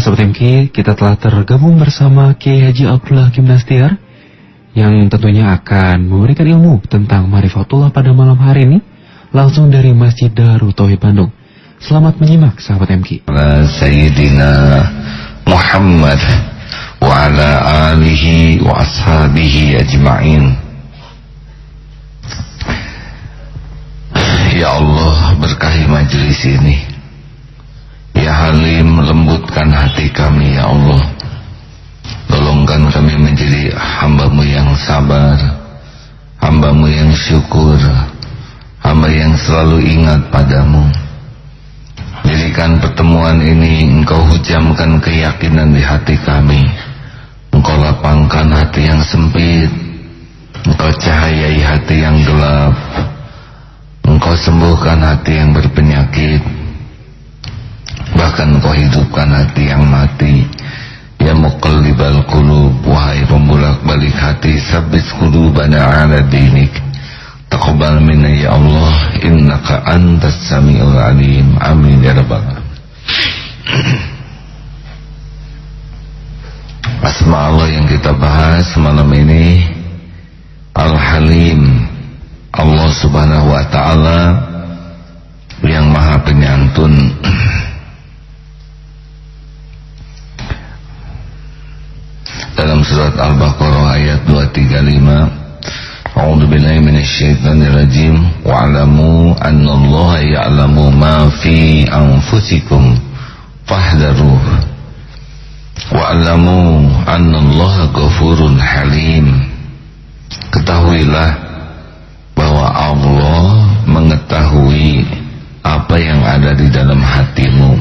Sobat MK, kita telah tergabung bersama Kiai Haji Abdullah Gimnastiar yang tentunya akan memberikan ilmu tentang Marifatullah pada malam hari ini langsung dari Masjid Darut Tauhid Bandung. Selamat menyimak sahabat MK. Sayyidina Muhammad wa ala alihi wa ashabihi ajma'in. Ya Allah berkahi majlis ini. Ya Halim lembutkan hati kami ya Allah. Tolongkan kami menjadi hambamu yang sabar Hambamu yang syukur Hamba yang selalu ingat padamu. Jadikan pertemuan ini Engkau hujamkan keyakinan di hati kami. Engkau lapangkan hati yang sempit Engkau cahayai hati yang gelap Engkau sembuhkan hati yang berpenyakit Bahkan kau hidupkan hati yang mati. Ya muqallibal qulub Wahai pembulak balik hati Sabit qulubana ala dinik. Taqbal minna ya Allah Innaka antas sami'ul alim. Amin ya rabbal Asma Allah yang kita bahas malam ini Al-Halim. Allah subhanahu wa ta'ala Yang maha penyantun dalam surat Al-Baqarah ayat 235 A'udzu billahi minasyaitonir rajim wa'lamu annallaha ya'lamu ma fi anfusikum. Fahdharuh wa'lamu annallaha ghafurun halim. Ketahuilah bahwa Allah mengetahui apa yang ada di dalam hatimu.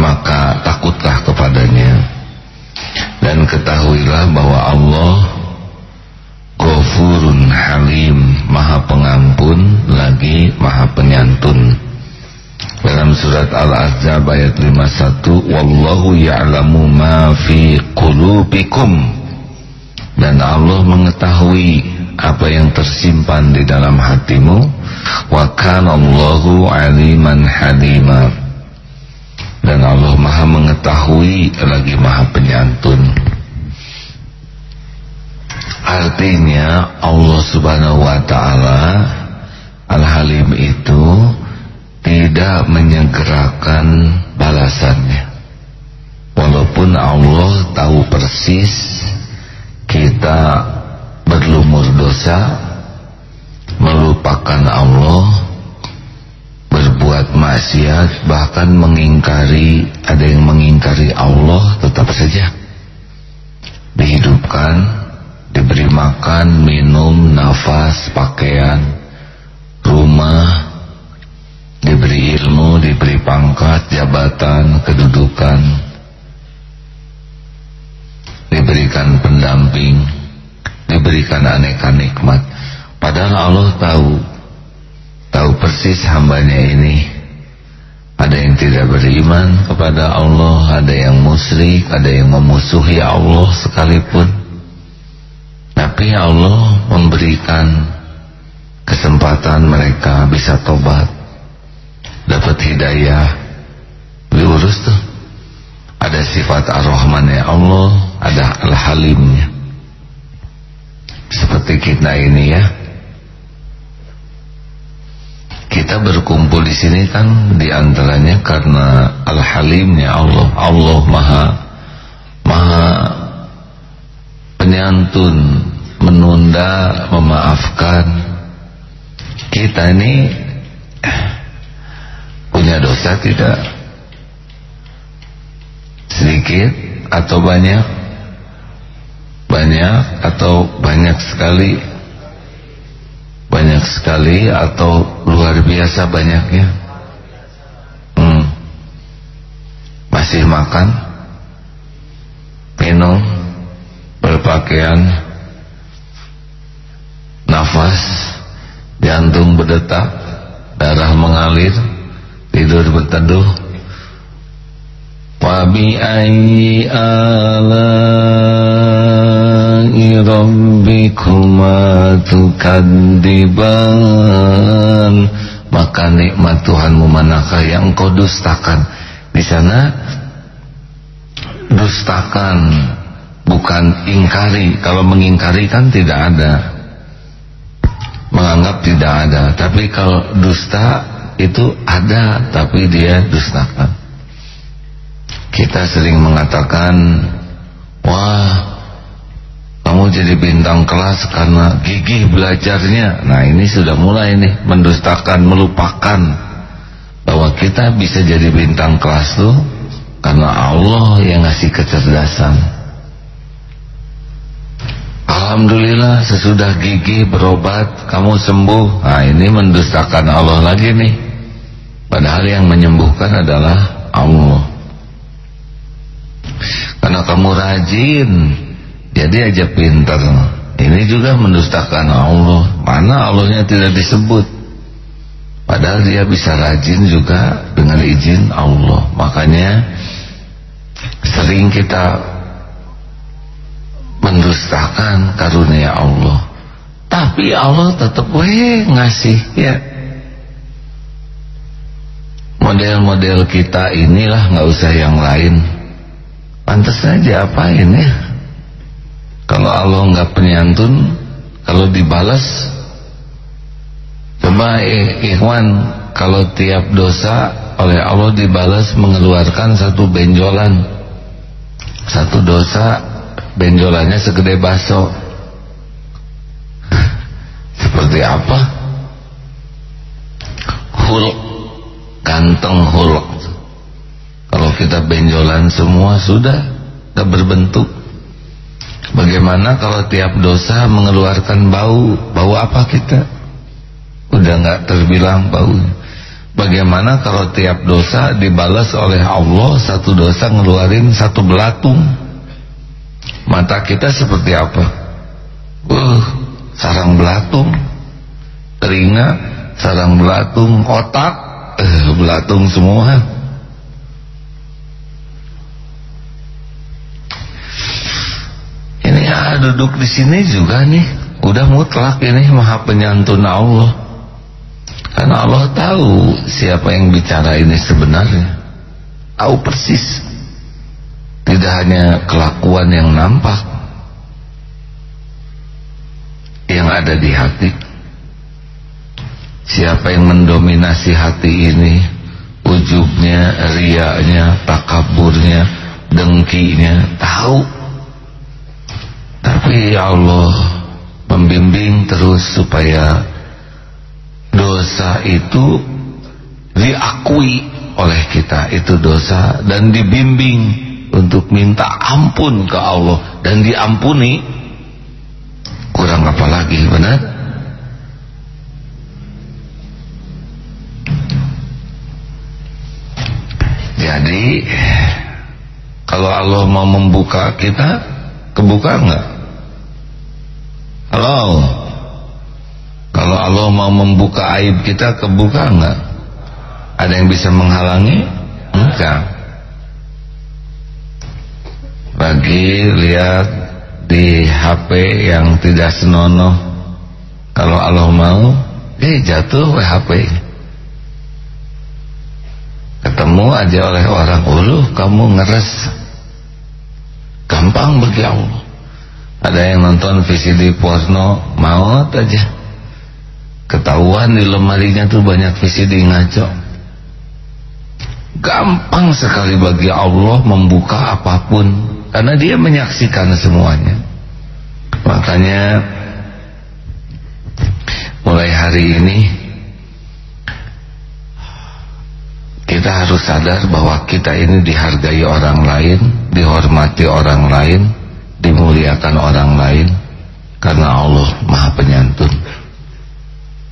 Maka takutlah kepadanya dan ketahuilah bahwa Allah Ghafurun Halim Maha pengampun lagi Maha penyantun. Dalam surat Al-Ahzab ayat 51 Wallahu ya'lamu ma fi qulubikum. Dan Allah mengetahui apa yang tersimpan di dalam hatimu. Wa kana Allahu aliman halima dan Allah maha mengetahui lagi maha penyantun. Artinya Allah subhanahu wa ta'ala Al-Halim itu tidak menyegerakan balasannya. Walaupun Allah tahu persis kita berlumur dosa melupakan Allah berbuat maksiat bahkan mengingkari ada yang mengingkari Allah tetap saja. Dihidupkan diberi makan, minum, nafas, pakaian rumah diberi ilmu, diberi pangkat, jabatan, kedudukan diberikan pendamping diberikan aneka nikmat. Padahal Allah tahu tahu persis hambanya ini. Ada yang tidak beriman kepada Allah ada yang musyrik ada yang memusuhi Allah sekalipun. Tapi Allah memberikan kesempatan mereka bisa tobat. Dapat hidayah. Diurus tuh. Ada sifat ar-Rahman ya Allah ada al-Halimnya. Seperti kita ini ya kita berkumpul di sini kan di antaranya karena al-halimnya Allah. Allah maha maha penyantun menunda memaafkan. Kita ini punya dosa tidak? Sedikit atau banyak? Banyak atau banyak sekali banyak sekali atau luar biasa banyaknya? Hmm. masih makan? Minum? Berpakaian? Nafas? Jantung berdetak? Darah mengalir? Tidur berteduh? Wabi ayyi ala tukadziban maka nikmat Tuhanmu manakah yang engkau dustakan Di sana dustakan bukan ingkari. Kalau mengingkari kan tidak ada. Menganggap tidak ada. Tapi kalau dusta itu ada tapi dia dustakan. Kita sering mengatakan, wah kamu jadi bintang kelas karena gigih belajarnya. Nah ini sudah mulai nih mendustakan, melupakan bahwa kita bisa jadi bintang kelas tuh karena Allah yang ngasih kecerdasan. Alhamdulillah sesudah gigi berobat kamu sembuh. Nah ini mendustakan Allah lagi nih. Padahal yang menyembuhkan adalah Allah. Karena kamu rajin jadi aja pintar ini juga mendustakan Allah. Mana Allahnya tidak disebut? Padahal dia bisa rajin juga dengan izin Allah. Makanya sering kita mendustakan karunia Allah. Tapi Allah tetap weh ngasih ya. Model-model kita inilah nggak usah yang lain. Pantas saja apa ini kalau Allah nggak penyantun kalau dibalas coba eh, ikhwan kalau tiap dosa oleh Allah dibalas mengeluarkan satu benjolan. Satu dosa benjolannya segede baso seperti apa? Hulk ganteng hulk kalau kita benjolan semua sudah tak berbentuk Bagaimana kalau tiap dosa mengeluarkan bau? Bau apa kita? Udah nggak terbilang bau. Bagaimana kalau tiap dosa dibalas oleh Allah satu dosa ngeluarin satu belatung? Mata kita seperti apa? Uh, sarang belatung. Telinga sarang belatung, otak uh, belatung semua. Duduk di sini juga nih udah mutlak ini maha penyantun Allah. Karena Allah tahu siapa yang bicara ini sebenarnya. Tahu persis. Tidak hanya kelakuan yang nampak. Yang ada di hati. Siapa yang mendominasi hati ini. Ujubnya, riaknya, takaburnya, dengkinya. Tahu tapi ya Allah membimbing terus supaya dosa itu diakui oleh kita. Itu dosa dan dibimbing untuk minta ampun ke Allah dan diampuni. Kurang apa lagi benar? Jadi kalau Allah mau membuka kita kebuka enggak? Halo Kalau Allah mau membuka aib kita kebuka enggak? Ada yang bisa menghalangi? Enggak Bagi lihat di HP yang tidak senonoh Kalau Allah mau Eh jatuh HP Ketemu aja oleh orang uluh kamu ngeres gampang bagi Allah. Ada yang nonton VCD porno mau aja. Ketahuan di lemarinya tuh banyak VCD ngaco. Gampang sekali bagi Allah membuka apa pun karena dia menyaksikan semuanya. Makanya mulai hari ini kita harus sadar bahwa kita ini dihargai orang lain, dihormati orang lain, dimuliakan orang lain karena Allah Maha Penyantun.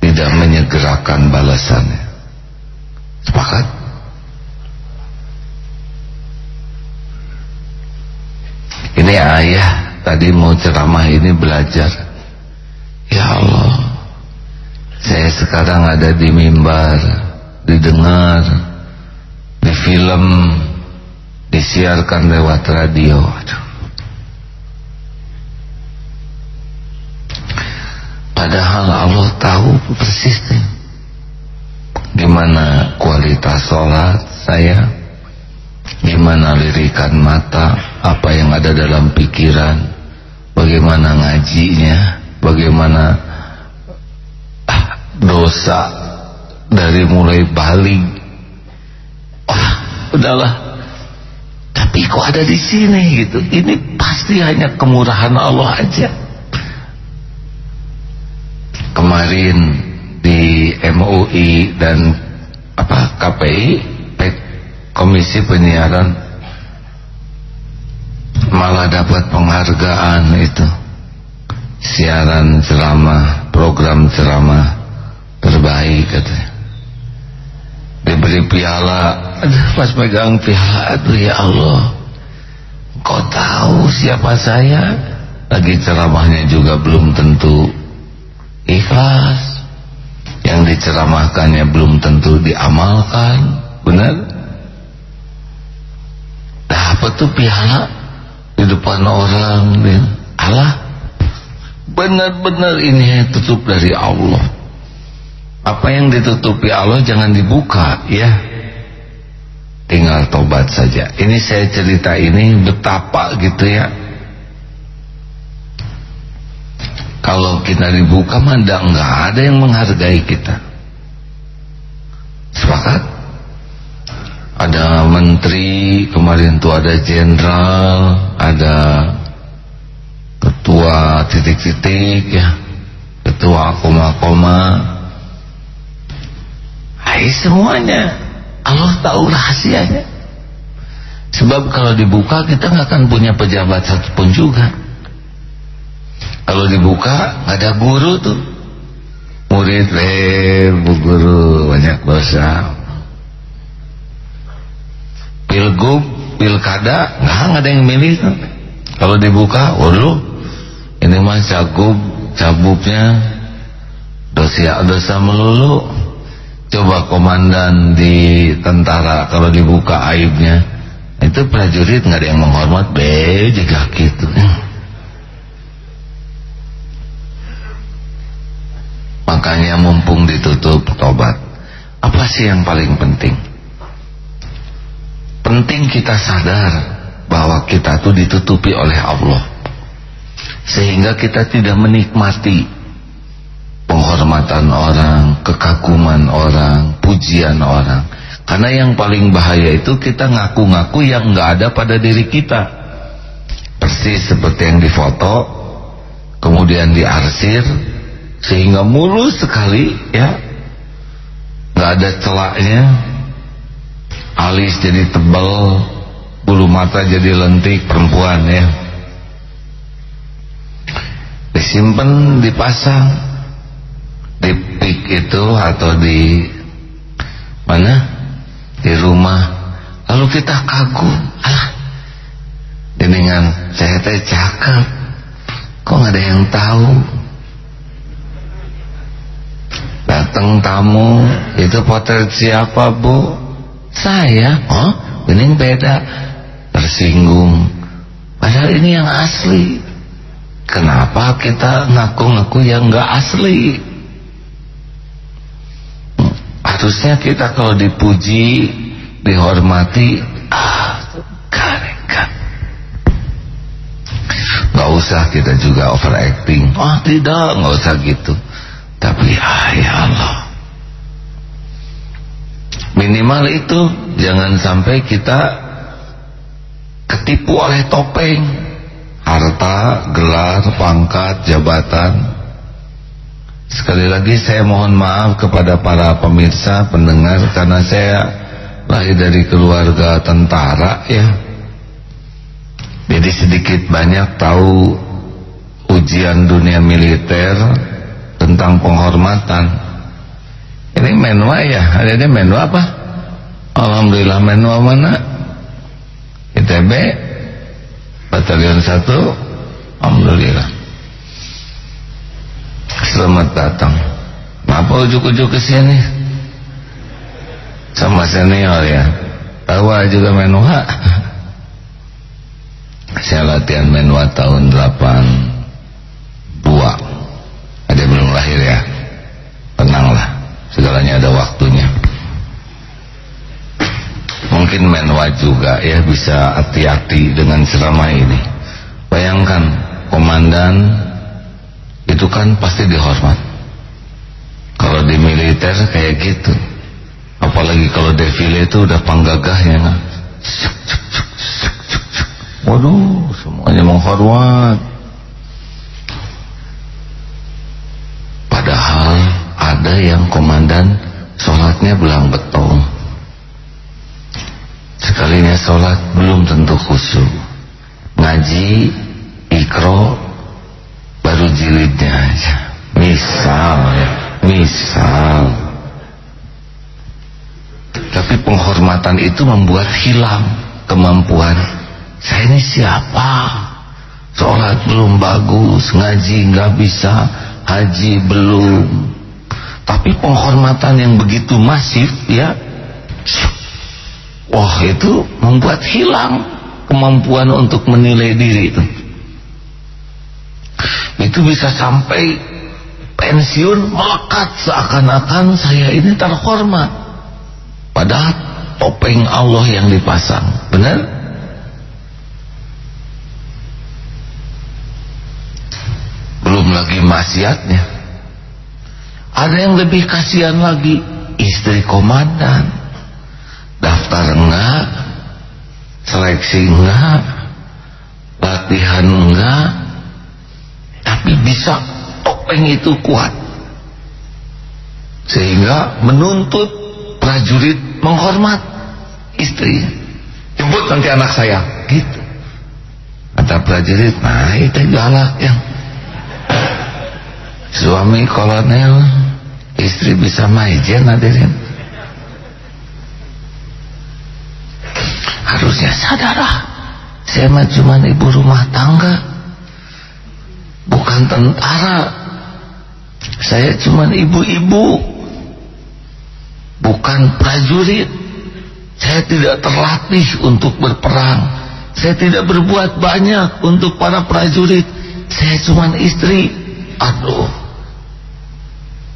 Tidak menyegerakan balasannya. Sepakat? Ini ayah tadi mau ceramah ini belajar. Ya Allah, saya sekarang ada di mimbar, didengar di film disiarkan lewat radio. Padahal Allah tahu persis nih gimana kualitas sholat saya? Gimana lirikan mata apa yang ada dalam pikiran? Bagaimana ngajinya? Bagaimana ah, dosa dari mulai balik wah udahlah. Tapi kok ada di sini gitu? Ini pasti hanya kemurahan Allah aja. Kemarin di MUI dan apa KPI Komisi Penyiaran malah dapat penghargaan itu. Siaran ceramah program ceramah terbaik katanya diberi piala. Aduh pas pegang piala aduh ya Allah. Kau tahu siapa saya? Lagi ceramahnya juga belum tentu ikhlas. Yang diceramahkannya belum tentu diamalkan. Benar? Dapat tuh piala di depan orang Allah benar-benar ini tutup dari Allah apa yang ditutupi Allah jangan dibuka ya. Tinggal tobat saja. Ini saya cerita ini betapa gitu ya. Kalau kita dibuka mah enggak ada yang menghargai kita. Sepakat? Ada menteri kemarin tuh ada jenderal ada ketua titik-titik ya. Ketua koma-koma hai semuanya. Allah tahu rahasianya. Sebab kalau dibuka kita nggak akan punya pejabat satupun juga. Kalau dibuka ada guru tuh. Murid eh bu guru banyak dosa. Pilgub pilkada nggak ada yang milih kalau dibuka waduh ini mah cagup cabupnya dosa dosa melulu coba komandan di tentara kalau dibuka aibnya. Itu prajurit nggak ada yang menghormat be jika gitu. Makanya mumpung ditutup tobat. Apa sih yang paling penting? Penting kita sadar bahwa kita tuh ditutupi oleh Allah. Sehingga kita tidak menikmati penghormatan orang, kekaguman orang, pujian orang. Karena yang paling bahaya itu kita ngaku-ngaku yang nggak ada pada diri kita. Persis seperti yang difoto, kemudian diarsir, sehingga mulus sekali, ya, nggak ada celaknya, alis jadi tebal bulu mata jadi lentik perempuan ya disimpan dipasang di pik itu atau di mana? Di rumah. Lalu kita kagum. Ah dengan saya teh cakep. Kok nggak ada yang tahu? Datang tamu itu potret siapa bu? Saya. Oh ini beda. Tersinggung. Padahal ini yang asli. Kenapa kita ngaku-ngaku yang nggak asli harusnya kita kalau dipuji dihormati ah kan nggak usah kita juga overacting. Oh tidak nggak usah gitu. Tapi ah ya Allah. Minimal itu jangan sampai kita ketipu oleh topeng. Harta, gelar, pangkat, jabatan sekali lagi saya mohon maaf kepada para pemirsa, pendengar karena saya lahir dari keluarga tentara ya jadi sedikit banyak tahu ujian dunia militer tentang penghormatan ini menua ya, ada ini menua apa? Alhamdulillah menua mana? ITB Batalion 1 Alhamdulillah Selamat datang. Apa ujuk-ujuk ke sini? Sama senior ya. Tahu juga menua Saya latihan menua tahun 82 Ada belum lahir ya? Tenanglah segalanya ada waktunya. Mungkin menwa juga ya bisa hati-hati dengan ceramah ini. Bayangkan komandan itu kan pasti dihormat. Kalau di militer kayak gitu. Apalagi kalau defile itu udah panggagahnya kan waduh semuanya menghormat. Padahal ada yang komandan sholatnya belang betong sekalinya sholat belum tentu khusyuk. Ngaji ikro jilidnya aja misal misal. Tapi penghormatan itu membuat hilang kemampuan. Saya ini siapa? Sholat belum bagus ngaji nggak bisa haji belum. Tapi penghormatan yang begitu masif ya wah itu membuat hilang kemampuan untuk menilai diri itu itu bisa sampai pensiun melekat seakan-akan saya ini terhormat. Padahal topeng Allah yang dipasang. Benar? belum lagi maksiatnya. Ada yang lebih kasihan lagi istri komandan. Daftar enggak seleksi enggak latihan enggak tapi bisa topeng itu kuat. Sehingga menuntut prajurit menghormat istri jemput nanti anak saya. Gitu. Ada prajurit nah itu galak yang suami kolonel. Istri bisa maijen hadirin. Harusnya sadarlah saya mah cuma ibu rumah tangga bukan tentara. Saya cuma ibu-ibu. Bukan prajurit. Saya tidak terlatih untuk berperang. Saya tidak berbuat banyak untuk para prajurit. Saya cuma istri. Aduh.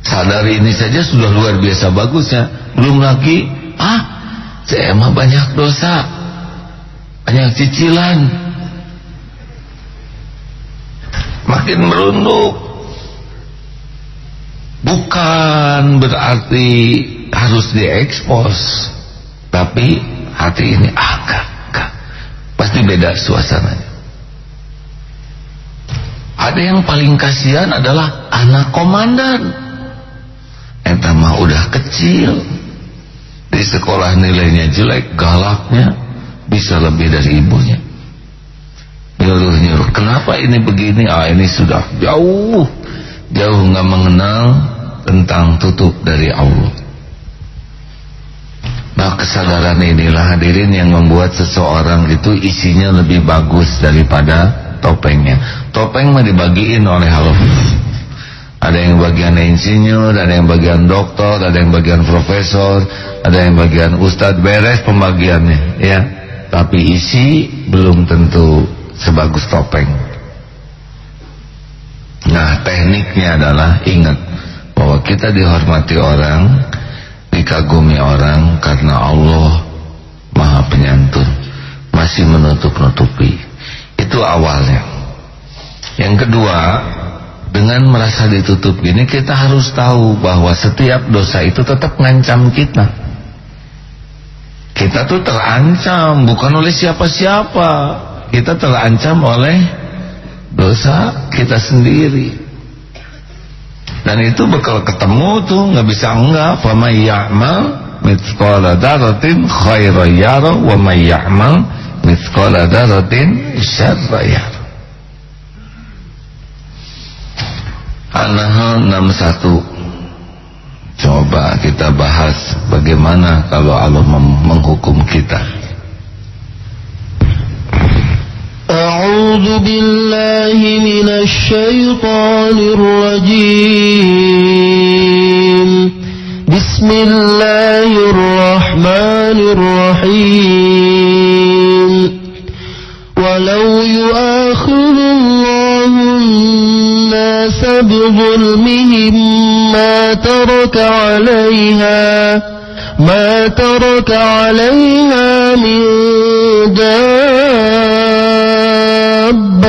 Sadari ini saja sudah luar biasa bagusnya belum lagi ah saya emang banyak dosa. Banyak cicilan makin merunduk. Bukan berarti harus diekspos tapi hati ini ah enggak, enggak pasti beda suasananya. Ada yang paling kasihan adalah anak komandan. Entah udah kecil. Di sekolah nilainya jelek galaknya. Bisa lebih dari ibunya nyuruh-nyuruh kenapa ini begini? Ah ini sudah jauh. Jauh nggak mengenal tentang tutup dari Allah. Nah kesadaran inilah hadirin yang membuat seseorang itu isinya lebih bagus daripada topengnya. Topeng mah dibagiin oleh Allah. Ada yang bagian insinyur ada yang bagian dokter ada yang bagian profesor ada yang bagian ustadz beres pembagiannya ya. Tapi isi belum tentu sebagus topeng. Nah tekniknya adalah ingat bahwa kita dihormati orang dikagumi orang karena Allah maha penyantun masih menutup-nutupi. Itu awalnya. Yang kedua dengan merasa ditutup gini kita harus tahu bahwa setiap dosa itu tetap ngancam kita. Kita tuh terancam bukan oleh siapa-siapa kita terancam oleh dosa kita sendiri. Dan itu bakal ketemu tuh nggak bisa enggak. Fama ya'mal mithqala daratin khairan yara wa may ya'mal mithqala daratin syarra yara. An-Nahl 61 Coba kita bahas bagaimana kalau Allah menghukum kita أعوذ بالله من الشيطان الرجيم. بسم الله الرحمن الرحيم. ولو يؤاخذ الله الناس بظلمهم ما ترك عليها ما ترك عليها من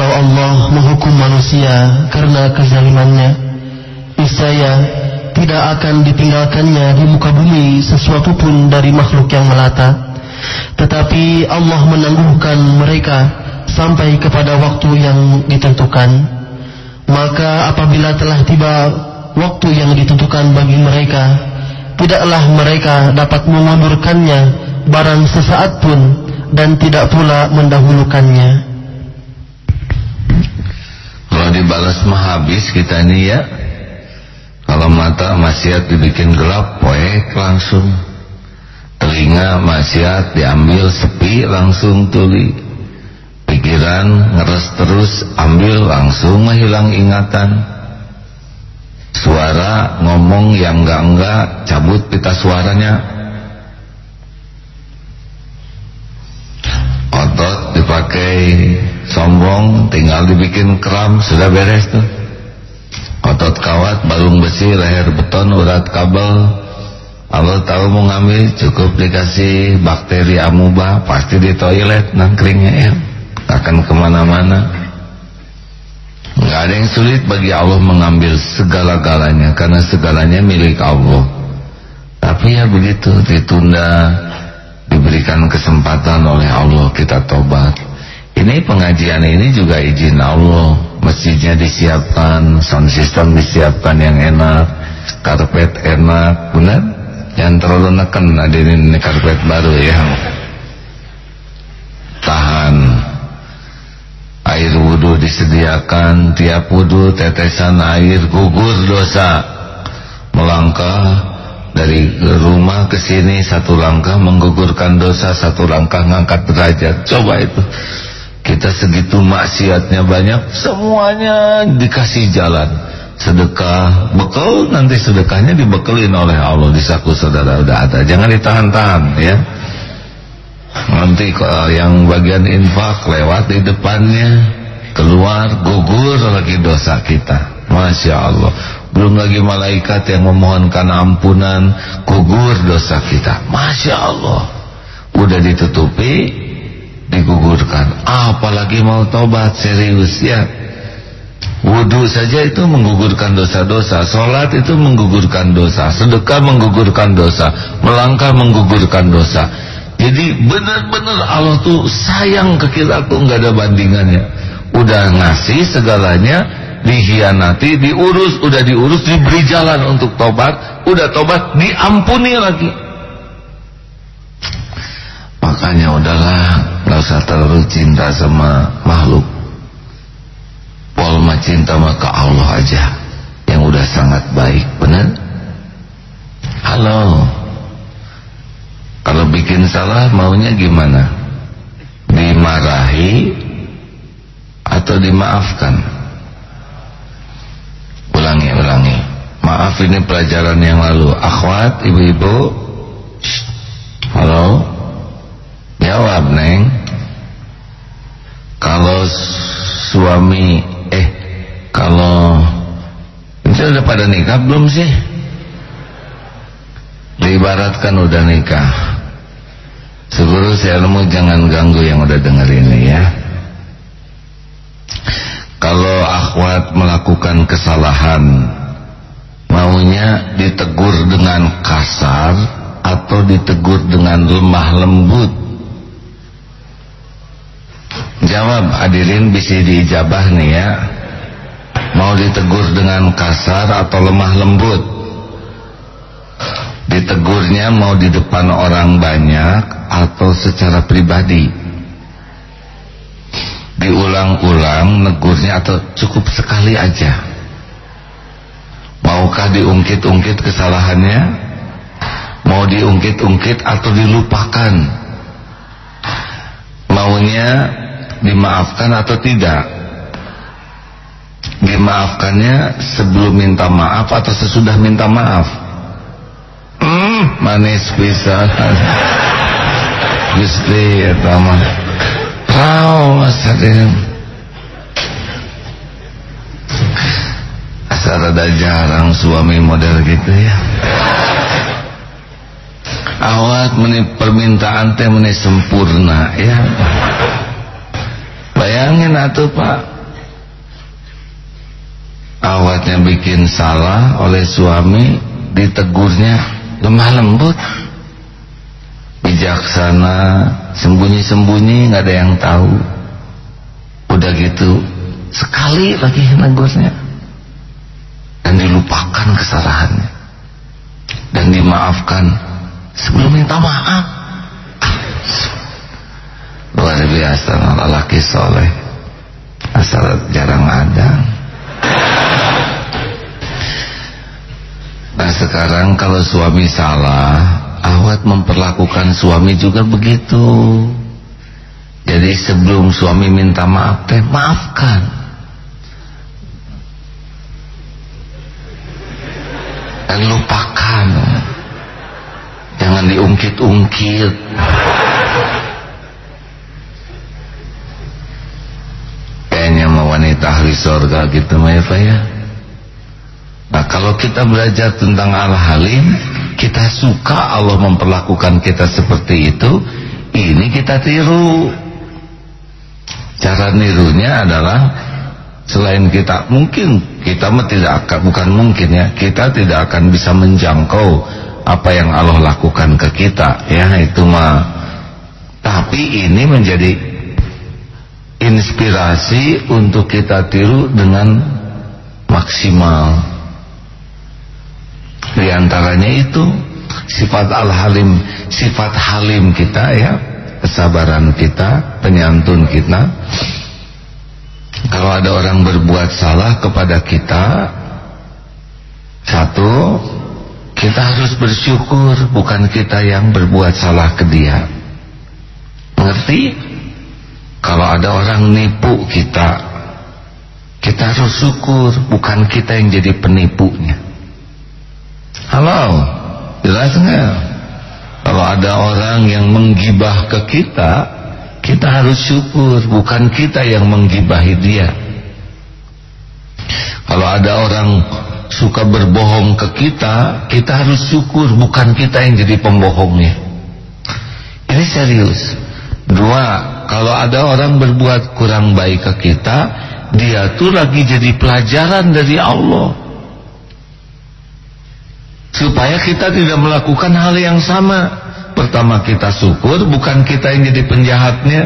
Jikalau Allah menghukum manusia karena kezalimannya, niscaya tidak akan ditinggalkannya di muka bumi sesuatu pun dari makhluk yang melata. Tetapi Allah menangguhkan mereka sampai kepada waktu yang ditentukan. Maka apabila telah tiba waktu yang ditentukan bagi mereka, tidaklah mereka dapat mengundurkannya barang sesaat pun dan tidak pula mendahulukannya. Dibalas mah habis kita ini ya. Kalau mata maksiat dibikin gelap, poek langsung. Telinga maksiat diambil sepi langsung tuli pikiran ngeres terus ambil langsung menghilang ingatan suara ngomong yang enggak-enggak cabut pita suaranya otot dipakai sombong tinggal dibikin kram sudah beres tuh. Otot kawat balung besi leher beton urat kabel. Allah tahu mau ngambil cukup dikasih bakteri amuba pasti di toilet nangkringnya ya akan ke mana-mana. Nggak ada yang sulit bagi Allah mengambil segala-galanya karena segalanya milik Allah. Tapi ya begitu ditunda diberikan kesempatan oleh Allah kita tobat ini pengajian ini juga izin Allah. Masjidnya disiapkan sound system disiapkan yang enak karpet enak benar yang terlalu neken hadirin ini karpet baru ya. Tahan. Air wudhu disediakan tiap wudhu tetesan air gugur dosa. Melangkah dari rumah ke sini satu langkah menggugurkan dosa satu langkah ngangkat derajat. Coba itu kita segitu maksiatnya banyak semuanya dikasih jalan. Sedekah bekal nanti sedekahnya dibekelin oleh Allah di saku saudara udah ada. Jangan ditahan-tahan ya. Nanti yang bagian infak lewat di depannya keluar gugur lagi dosa kita. Masya Allah. Belum lagi malaikat yang memohonkan ampunan gugur dosa kita. Masya Allah. Udah ditutupi digugurkan. Apalagi mau tobat serius ya. Wudhu saja itu menggugurkan dosa-dosa. Sholat itu menggugurkan dosa. Sedekah menggugurkan dosa. Melangkah menggugurkan dosa. Jadi benar-benar Allah tuh sayang ke kita tuh nggak ada bandingannya. Udah ngasih segalanya, dihianati, diurus, udah diurus, diberi jalan untuk tobat, udah tobat, diampuni lagi. Makanya udahlah, nggak usah terlalu cinta sama makhluk. Walma cinta maka Allah aja yang udah sangat baik, benar? Halo. Kalau bikin salah maunya gimana? Dimarahi atau dimaafkan? Ulangi, ulangi. Maaf ini pelajaran yang lalu. Akhwat, ibu-ibu. Halo. Jawab, Neng. Kalau suami eh kalau ini udah pada nikah belum sih? diibaratkan udah nikah Seguru saya ilmu jangan ganggu yang udah denger ini ya Kalau akhwat melakukan kesalahan Maunya ditegur dengan kasar Atau ditegur dengan lemah lembut Jawab hadirin bisa diijabah nih ya. Mau ditegur dengan kasar atau lemah lembut? Ditegurnya mau di depan orang banyak atau secara pribadi? Diulang-ulang negurnya atau cukup sekali aja? Maukah diungkit-ungkit kesalahannya? Mau diungkit-ungkit atau dilupakan? Maunya dimaafkan atau tidak? Dimaafkannya sebelum minta maaf atau sesudah minta maaf? Hmm, manis bisa Gusti ya rau masarin asal ada jarang suami model gitu ya. Awat meni permintaan teh meni sempurna ya bayangin atuh pak. Awatnya bikin salah oleh suami ditegurnya lemah lembut. Bijaksana sembunyi-sembunyi nggak ada yang tahu. Udah gitu sekali lagi negurnya. Dan dilupakan kesalahannya. Dan dimaafkan sebelum minta maaf. Luar biasa lelaki soleh asal jarang ada. Nah sekarang kalau suami salah awat memperlakukan suami juga begitu. Jadi sebelum suami minta maaf teh maafkan. Dan lupakan. Jangan diungkit-ungkit kayaknya ahli surga gitu mah ya? Nah kalau kita belajar tentang Al-Halim kita suka Allah memperlakukan kita seperti itu ini kita tiru. Cara nirunya adalah selain kita mungkin kita tidak akan bukan mungkin ya kita tidak akan bisa menjangkau apa yang Allah lakukan ke kita ya itu mah. Tapi ini menjadi inspirasi untuk kita tiru dengan maksimal di antaranya itu sifat al-halim sifat halim kita ya kesabaran kita penyantun kita kalau ada orang berbuat salah kepada kita satu kita harus bersyukur bukan kita yang berbuat salah ke dia. Mengerti? Kalau ada orang nipu kita, kita harus syukur bukan kita yang jadi penipunya. Halo, jelas nggak? Kalau ada orang yang menggibah ke kita, kita harus syukur bukan kita yang menggibahi dia. Kalau ada orang suka berbohong ke kita, kita harus syukur bukan kita yang jadi pembohongnya. Ini serius. Dua, kalau ada orang berbuat kurang baik ke kita, dia tuh lagi jadi pelajaran dari Allah. Supaya kita tidak melakukan hal yang sama. Pertama kita syukur, bukan kita yang jadi penjahatnya.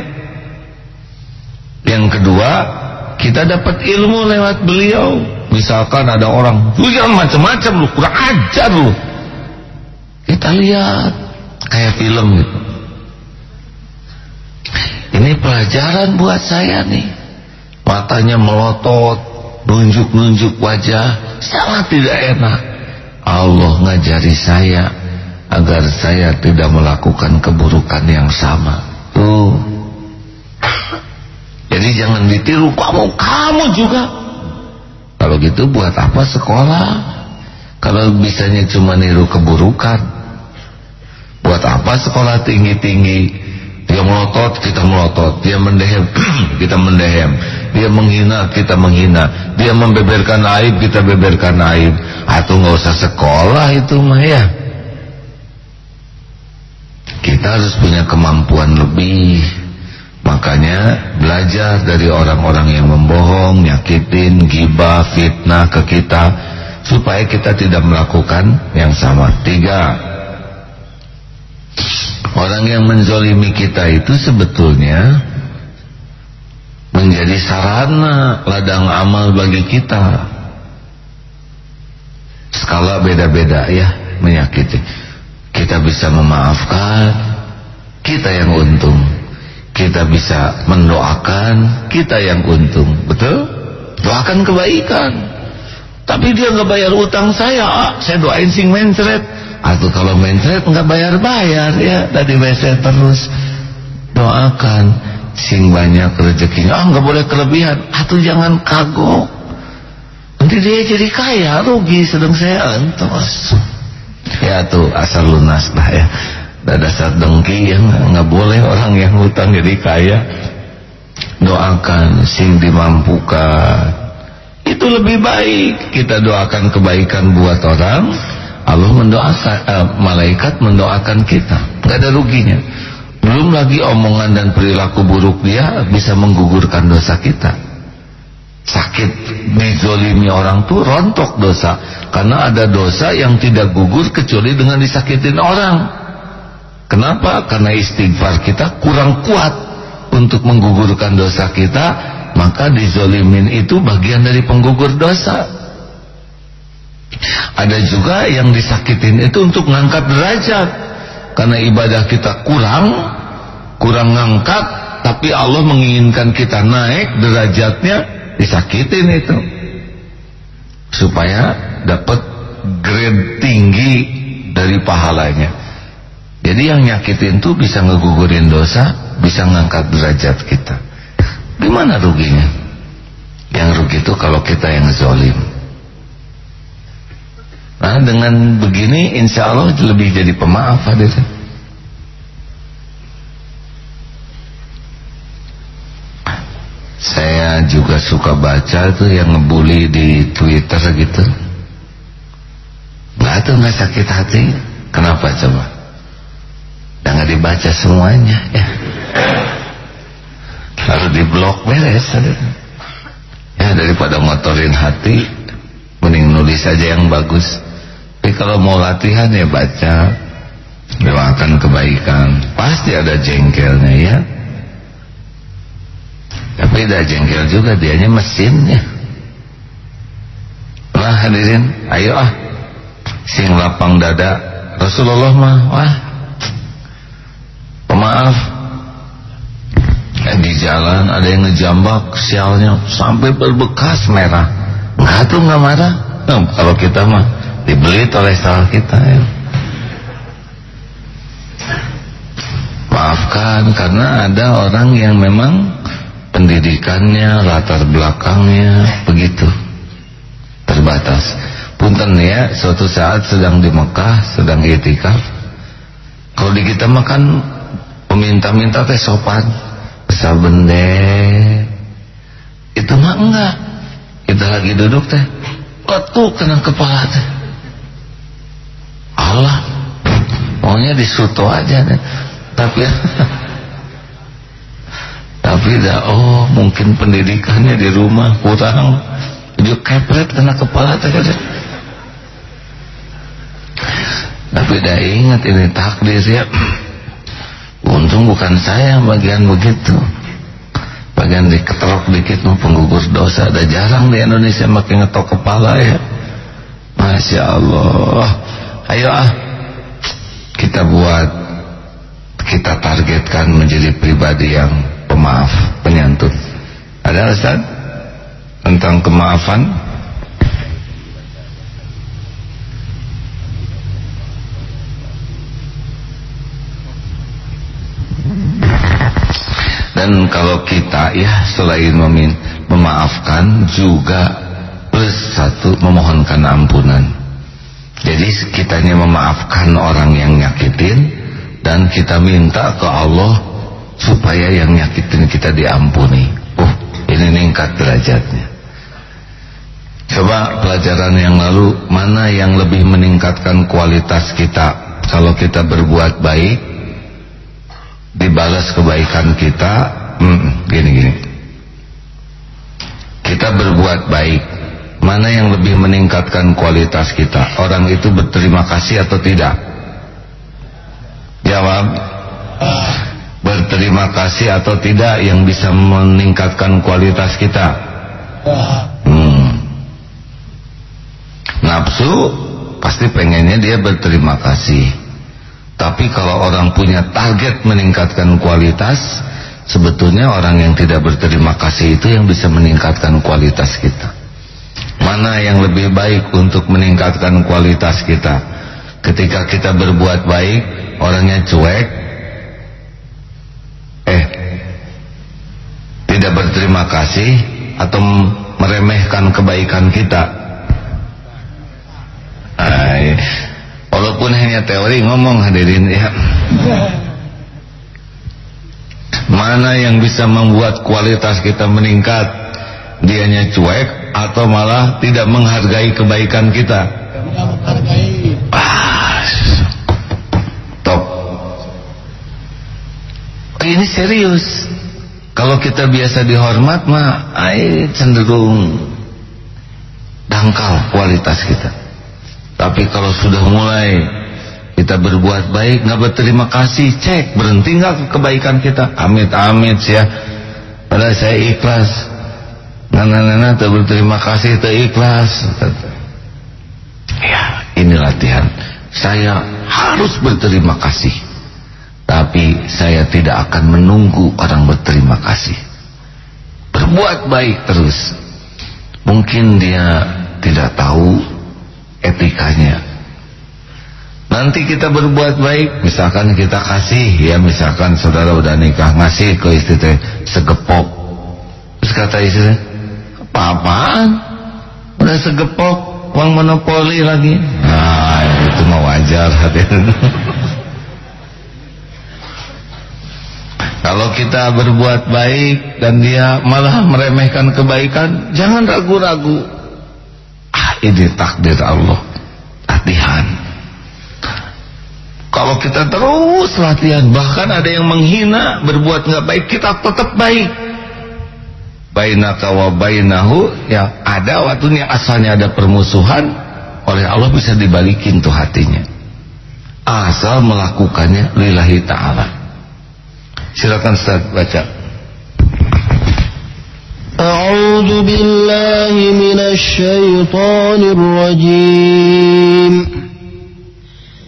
Yang kedua, kita dapat ilmu lewat beliau. Misalkan ada orang, lu jangan macam-macam lu, kurang ajar lu. Kita lihat kayak film gitu. Ini pelajaran buat saya nih. Matanya melotot, nunjuk-nunjuk wajah, sangat tidak enak. Allah ngajari saya agar saya tidak melakukan keburukan yang sama. Tuh. Jadi jangan ditiru kamu, kamu juga kalau gitu buat apa sekolah? Kalau bisanya cuma niru keburukan. Buat apa sekolah tinggi-tinggi? Dia melotot, kita melotot. Dia mendehem, kita mendehem. Dia menghina, kita menghina. Dia membeberkan aib, kita beberkan aib. Atau nggak usah sekolah itu mah ya. Kita harus punya kemampuan lebih Makanya belajar dari orang-orang yang membohong, nyakitin, gibah, fitnah ke kita supaya kita tidak melakukan yang sama. Tiga, orang yang menzolimi kita itu sebetulnya menjadi sarana ladang amal bagi kita. Skala beda-beda ya menyakiti. Kita bisa memaafkan, kita yang untung. Kita bisa mendoakan kita yang untung. Betul? Doakan kebaikan. Tapi dia nggak bayar utang saya. Ah, saya doain sing mencret atau kalau main trade nggak bayar-bayar ya. Tadi WC terus. Doakan sing banyak rezekinya ah nggak boleh kelebihan. Atau jangan kagok nanti dia jadi kaya rugi sedang saya entos. Ya tuh asal lunas lah ya. Dasar dengki ya. Nggak boleh orang yang hutang jadi kaya. Doakan sing dimampukan. Itu lebih baik. Kita doakan kebaikan buat orang Allah mendoakan eh, malaikat mendoakan kita. Nggak ada ruginya. Belum lagi omongan dan perilaku buruk dia bisa menggugurkan dosa kita. Sakit dizolimi orang tuh rontok dosa. Karena ada dosa yang tidak gugur kecuali dengan disakitin orang. Kenapa? karena istighfar kita kurang kuat untuk menggugurkan dosa kita maka dizolimin itu bagian dari penggugur dosa ada juga yang disakitin itu untuk ngangkat derajat karena ibadah kita kurang kurang ngangkat tapi Allah menginginkan kita naik derajatnya disakitin itu supaya dapat grade tinggi dari pahalanya jadi yang nyakitin itu bisa ngegugurin dosa bisa ngangkat derajat kita Gimana ruginya? Yang rugi itu kalau kita yang zolim. Nah dengan begini insya Allah lebih jadi pemaaf hadir. Saya juga suka baca tuh yang ngebully di Twitter gitu. Nggak tuh nggak sakit hati. Kenapa coba? Dan nggak dibaca semuanya ya harus diblok beres ya daripada motorin hati mending nulis saja yang bagus tapi kalau mau latihan ya baca doakan kebaikan. Pasti ada jengkelnya ya. Tapi ada jengkel juga dianya mesinnya. Lah hadirin ayo ah sing lapang dada. Rasulullah mah wah. Pemaaf. Eh, di jalan ada yang ngejambak sialnya sampai berbekas merah. Enggak tuh nggak marah? Nah, kalau kita mah dibeli oleh salah kita ya. Maafkan karena ada orang yang memang pendidikannya latar belakangnya begitu. Terbatas. Punten ya suatu saat sedang di Mekah sedang itikaf. Kalau di kita makan peminta-minta teh sopan. Sabende itu mah enggak. Kita lagi duduk teh waktu kena kepala teh Allah. Maunya disuto aja deh. Tapi tapi dah oh mungkin pendidikannya di rumah kurang. Dia kepret kena kepala teh tapi dah ingat ini takdir ya. Untung bukan saya bagian begitu. Bagian diketerok dikit mau penggugur dosa. Ada jarang di Indonesia makin ngetok kepala ya. Masya Allah ayo ah. Kita buat kita targetkan menjadi pribadi yang pemaaf penyantun. Ada Ustaz tentang kemaafan? Dan kalau kita ya selain memin memaafkan juga plus satu memohonkan ampunan jadi kitanya memaafkan orang yang nyakitin dan kita minta ke Allah supaya yang nyakitin kita diampuni. Oh ini meningkat derajatnya. Coba pelajaran yang lalu mana yang lebih meningkatkan kualitas kita kalau kita berbuat baik? Dibalas kebaikan kita hmm, gini gini kita berbuat baik mana yang lebih meningkatkan kualitas kita orang itu berterima kasih atau tidak jawab berterima kasih atau tidak yang bisa meningkatkan kualitas kita hmm. nafsu pasti pengennya dia berterima kasih tapi kalau orang punya target meningkatkan kualitas, sebetulnya orang yang tidak berterima kasih itu yang bisa meningkatkan kualitas kita. Mana yang lebih baik untuk meningkatkan kualitas kita? ketika kita berbuat baik orangnya cuek eh tidak berterima kasih atau meremehkan kebaikan kita. Ay, walaupun hanya teori ngomong hadirin ya. Mana yang bisa membuat kualitas kita meningkat dianya cuek atau malah tidak menghargai kebaikan kita? Menghargai ah, top. Ini serius. Kalau kita biasa dihormat mah ay cenderung dangkal kualitas kita. Tapi kalau sudah mulai kita berbuat baik nggak berterima kasih cek berhenti nggak kebaikan kita? Amit amit ya. Pada saya ikhlas nana nana tak berterima kasih tak ikhlas. Ya ini latihan. Saya harus berterima kasih. Tapi saya tidak akan menunggu orang berterima kasih. Berbuat baik terus. Mungkin dia tidak tahu etikanya. Nanti kita berbuat baik misalkan kita kasih ya misalkan saudara udah nikah ngasih ke istri segepok. Terus kata istri apa-apaan udah segepok uang monopoli lagi nah itu mah wajar Kalau kita berbuat baik dan dia malah meremehkan kebaikan, jangan ragu-ragu. Ah, ini takdir Allah. Latihan. Kalau kita terus latihan, bahkan ada yang menghina, berbuat nggak baik, kita tetap baik bainaka wa bainahu ya ada waktu yang asalnya ada permusuhan oleh Allah bisa dibalikin tuh hatinya. Asal melakukannya lillahi ta'ala. Silakan Ustaz baca. A'udzu billahi minasy syaithanir rajim.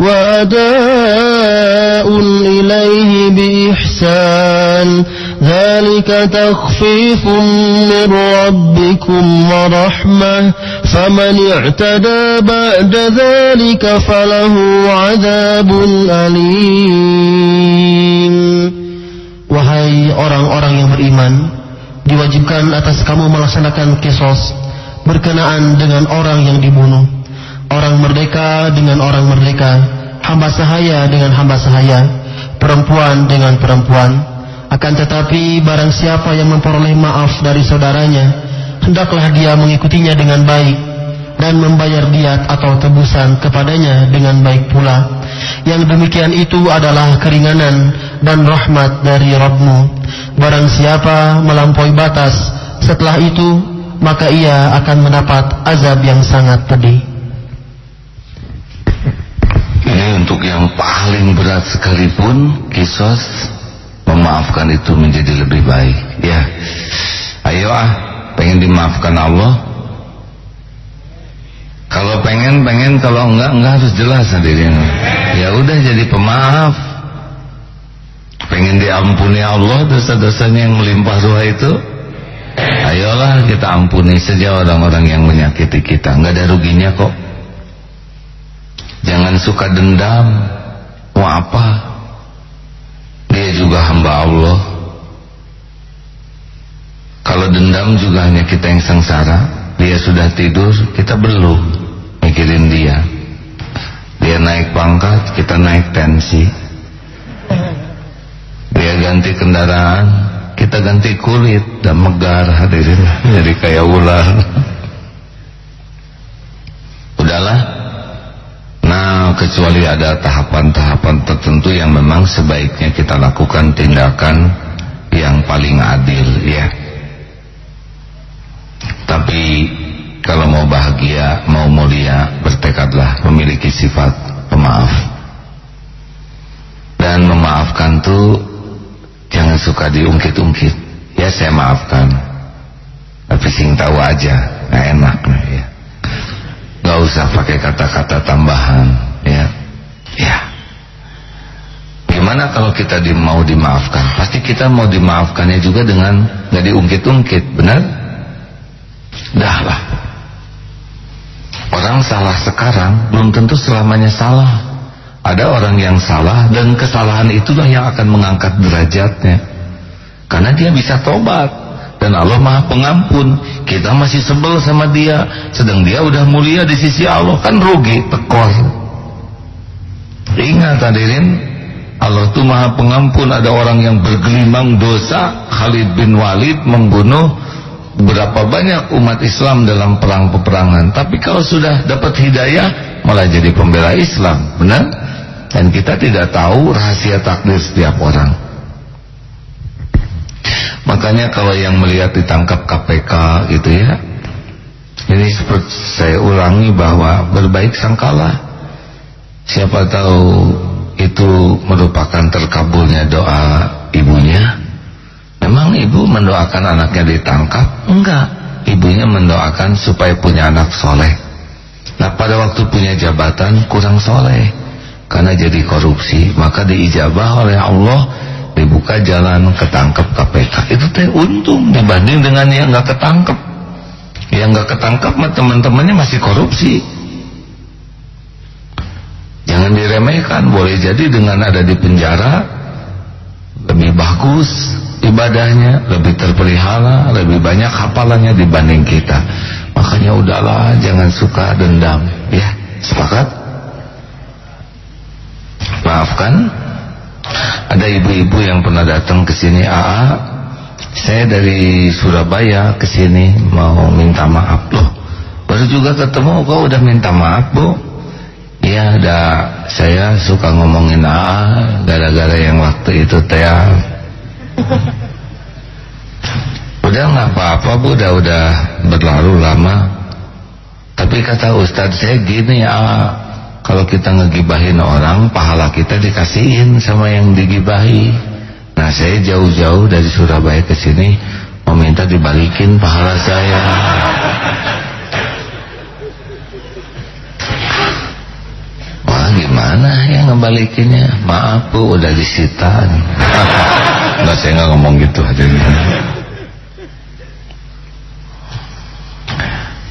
وأداء إليه بإحسان ذلك تخفيف من ربكم ورحمة فمن اعتدى بعد ذلك فله عذاب أليم Wahai orang-orang yang beriman, diwajibkan atas kamu melaksanakan kisos berkenaan dengan orang yang dibunuh, orang merdeka dengan orang merdeka, hamba sahaya dengan hamba sahaya, perempuan dengan perempuan. Akan tetapi barang siapa yang memperoleh maaf dari saudaranya, hendaklah dia mengikutinya dengan baik dan membayar diat atau tebusan kepadanya dengan baik pula. Yang demikian itu adalah keringanan dan rahmat dari Rabbmu. Barang siapa melampaui batas setelah itu, maka ia akan mendapat azab yang sangat pedih. Ini untuk yang paling berat sekalipun, kisos memaafkan itu menjadi lebih baik. Ya, ayo ah, pengen dimaafkan Allah. Kalau pengen, pengen. Kalau enggak, enggak harus jelas hadirin. Ya udah jadi pemaaf pengen diampuni Allah dosa-dosanya yang melimpah ruah itu ayolah kita ampuni saja orang-orang yang menyakiti kita nggak ada ruginya kok jangan suka dendam. Mau apa? Dia juga hamba Allah. Kalau dendam juga hanya kita yang sengsara dia sudah tidur kita belum mikirin dia. Dia naik pangkat kita naik tensi. Dia ganti kendaraan kita ganti kulit dan megar hadirin. Jadi kayak ular. Udahlah kecuali ada tahapan-tahapan tertentu yang memang sebaiknya kita lakukan tindakan yang paling adil ya. Tapi kalau mau bahagia mau mulia bertekadlah memiliki sifat pemaaf. Dan memaafkan tuh jangan suka diungkit-ungkit. Ya saya maafkan. Tapi sing tahu aja nggak enak ya usah pakai kata-kata tambahan ya. Ya. Gimana kalau kita di, mau dimaafkan? Pasti kita mau dimaafkannya juga dengan nggak diungkit-ungkit benar? Dah lah. Orang salah sekarang belum tentu selamanya salah. Ada orang yang salah dan kesalahan itulah yang akan mengangkat derajatnya. Karena dia bisa tobat dan Allah Maha Pengampun. Kita masih sebel sama dia, sedang dia udah mulia di sisi Allah, kan rugi, tekor. Ingat hadirin, Allah itu Maha Pengampun. Ada orang yang bergelimang dosa, Khalid bin Walid membunuh berapa banyak umat Islam dalam perang peperangan. Tapi kalau sudah dapat hidayah, malah jadi pembela Islam, benar? dan kita tidak tahu rahasia takdir setiap orang makanya kalau yang melihat ditangkap KPK gitu ya ini seperti saya ulangi bahwa berbaik sangkalah siapa tahu itu merupakan terkabulnya doa ibunya. Memang ibu mendoakan anaknya ditangkap? Enggak. Ibunya mendoakan supaya punya anak soleh. Nah pada waktu punya jabatan kurang soleh karena jadi korupsi maka diijabah oleh Allah dibuka jalan ketangkep KPK. Itu teh untung dibanding dengan yang nggak ketangkep. Yang nggak ketangkep teman-temannya masih korupsi. Jangan diremehkan boleh jadi dengan ada di penjara lebih bagus ibadahnya lebih terpelihara lebih banyak hafalannya dibanding kita. Makanya udahlah jangan suka dendam ya. Sepakat? Maafkan ada ibu-ibu yang pernah datang ke sini. AA saya dari Surabaya ke sini mau minta maaf. Loh baru juga ketemu kok udah minta maaf bu? Iya ada. Saya suka ngomongin AA gara-gara yang waktu itu teh udah nggak apa-apa bu udah udah berlalu lama. Tapi kata Ustadz saya gini AA kalau kita ngegibahin orang pahala kita dikasihin sama yang digibahi. Nah saya jauh-jauh dari Surabaya ke sini meminta dibalikin pahala saya. Wah gimana ya ngebalikinnya? Maaf bu udah disita. Nggak saya nggak ngomong gitu aja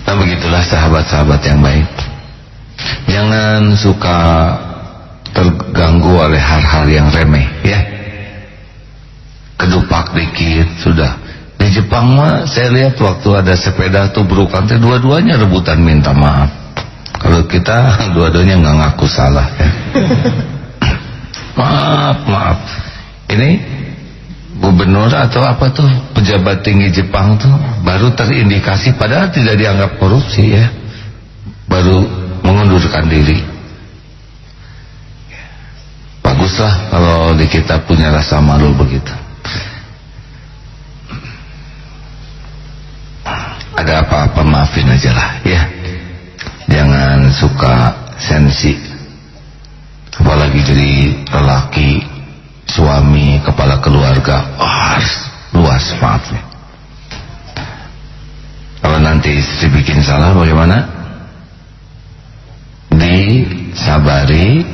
nah begitulah sahabat-sahabat yang baik jangan suka terganggu oleh hal-hal yang remeh ya. Kedupak dikit sudah. Di Jepang mah saya lihat waktu ada sepeda tuh berukan teh dua-duanya rebutan minta maaf. Kalau kita dua-duanya nggak ngaku salah ya. Maaf maaf. Ini gubernur atau apa tuh pejabat tinggi Jepang tuh baru terindikasi padahal tidak dianggap korupsi ya. Baru mengundurkan diri. Baguslah kalau di kita punya rasa malu begitu. Ada apa-apa maafin aja lah ya. Jangan suka sensi. Apalagi jadi lelaki suami kepala keluarga oh, harus luas maafnya. Kalau nanti istri bikin salah bagaimana disabari,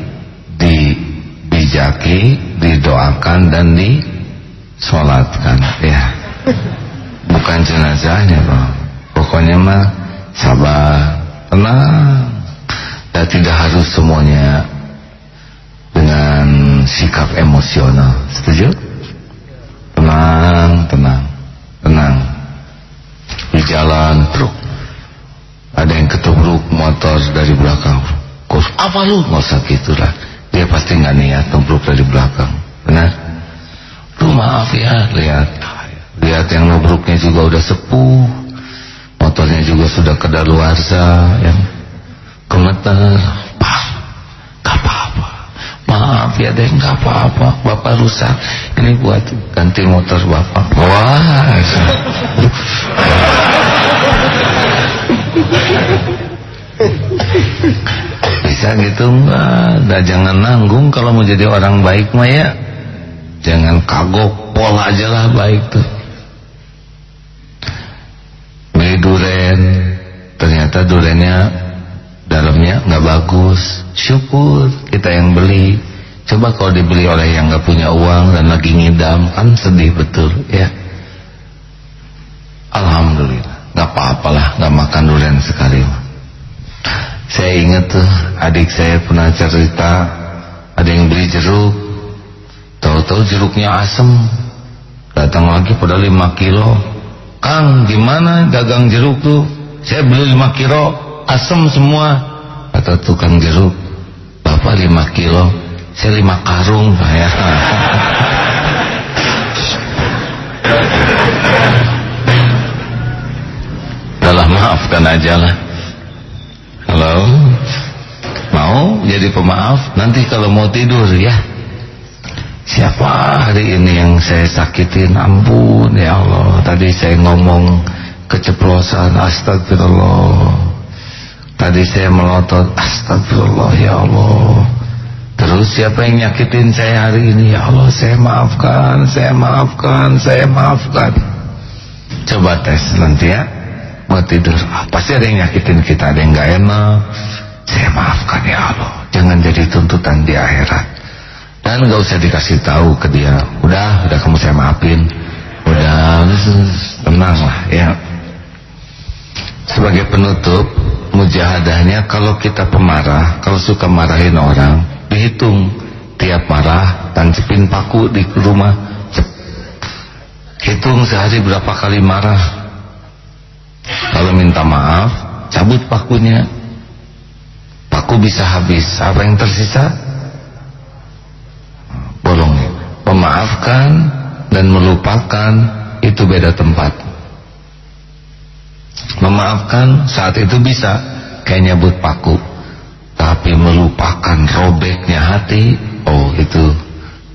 dibijaki, didoakan dan disolatkan ya. Bukan jenazahnya, Bro. Pokoknya mah sabar, tenang. Dan tidak harus semuanya dengan sikap emosional. Setuju? Tenang, tenang, tenang. Di jalan truk ada yang ketubruk motor dari belakang. Kos apa lu? nggak usah gitu lah. Dia pasti nggak niat tubruk dari belakang. Benar? Lu maaf ya. Lihat. Lihat yang nubruknya juga udah sepuh. Motornya juga sudah kedaluarsa yang gemeter. Pak gak apa-apa. Maaf ya deh gak apa-apa. Bapak rusak. Ini buat ganti motor bapak. Wah bisa gitu itu enggak Nah, jangan nanggung kalau mau jadi orang baik mah ya. Jangan kagok pola aja lah baik tuh. Beli duren. Ternyata durennya dalamnya nggak bagus. Syukur kita yang beli. Coba kalau dibeli oleh yang nggak punya uang dan lagi ngidam kan sedih betul ya. Alhamdulillah nggak apa-apalah nggak makan durian sekali. Saya ingat tuh adik saya pernah cerita ada yang beli jeruk. Tahu-tahu jeruknya asem. Datang lagi pada 5 kilo. Kang gimana dagang jeruk tuh? Saya beli 5 kilo asem semua. Kata tukang jeruk bapak 5 kilo saya 5 karung ya Udah maafkan aja lah. Halo? Mau jadi pemaaf? Nanti kalau mau tidur ya. Siapa hari ini yang saya sakitin Ampun ya Allah. Tadi saya ngomong keceplosan Astagfirullah. Tadi saya melotot Astagfirullah ya Allah. Terus siapa yang nyakitin saya hari ini? Ya Allah saya maafkan Saya maafkan Saya maafkan. Coba tes nanti ya mau tidur. Ah, pasti ada yang nyakitin kita ada yang gak enak. Saya maafkan ya Allah. Jangan jadi tuntutan di akhirat. Dan gak usah dikasih tahu ke dia. Udah udah kamu saya maafin. Udah tenang lah ya. Sebagai penutup mujahadahnya kalau kita pemarah kalau suka marahin orang dihitung. Tiap marah tancapin paku di rumah. Hitung sehari berapa kali marah minta maaf cabut pakunya. Paku bisa habis apa yang tersisa? Bolong memaafkan dan melupakan itu beda tempat. Memaafkan saat itu bisa kayak nyabut paku. Tapi melupakan robeknya hati oh itu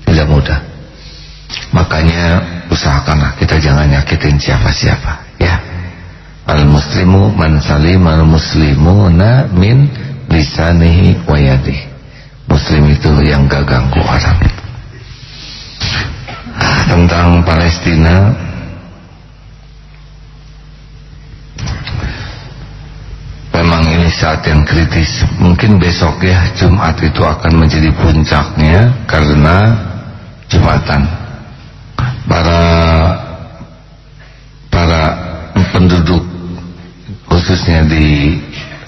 tidak mudah. Makanya usahakanlah kita jangan nyakitin siapa-siapa ya al muslimu man al muslimuna min lisanihi wa yadihi. Muslim itu yang gak ganggu orang. Tentang Palestina memang ini saat yang kritis. Mungkin besok ya Jumat itu akan menjadi puncaknya karena Jumatan. Para para penduduk khususnya di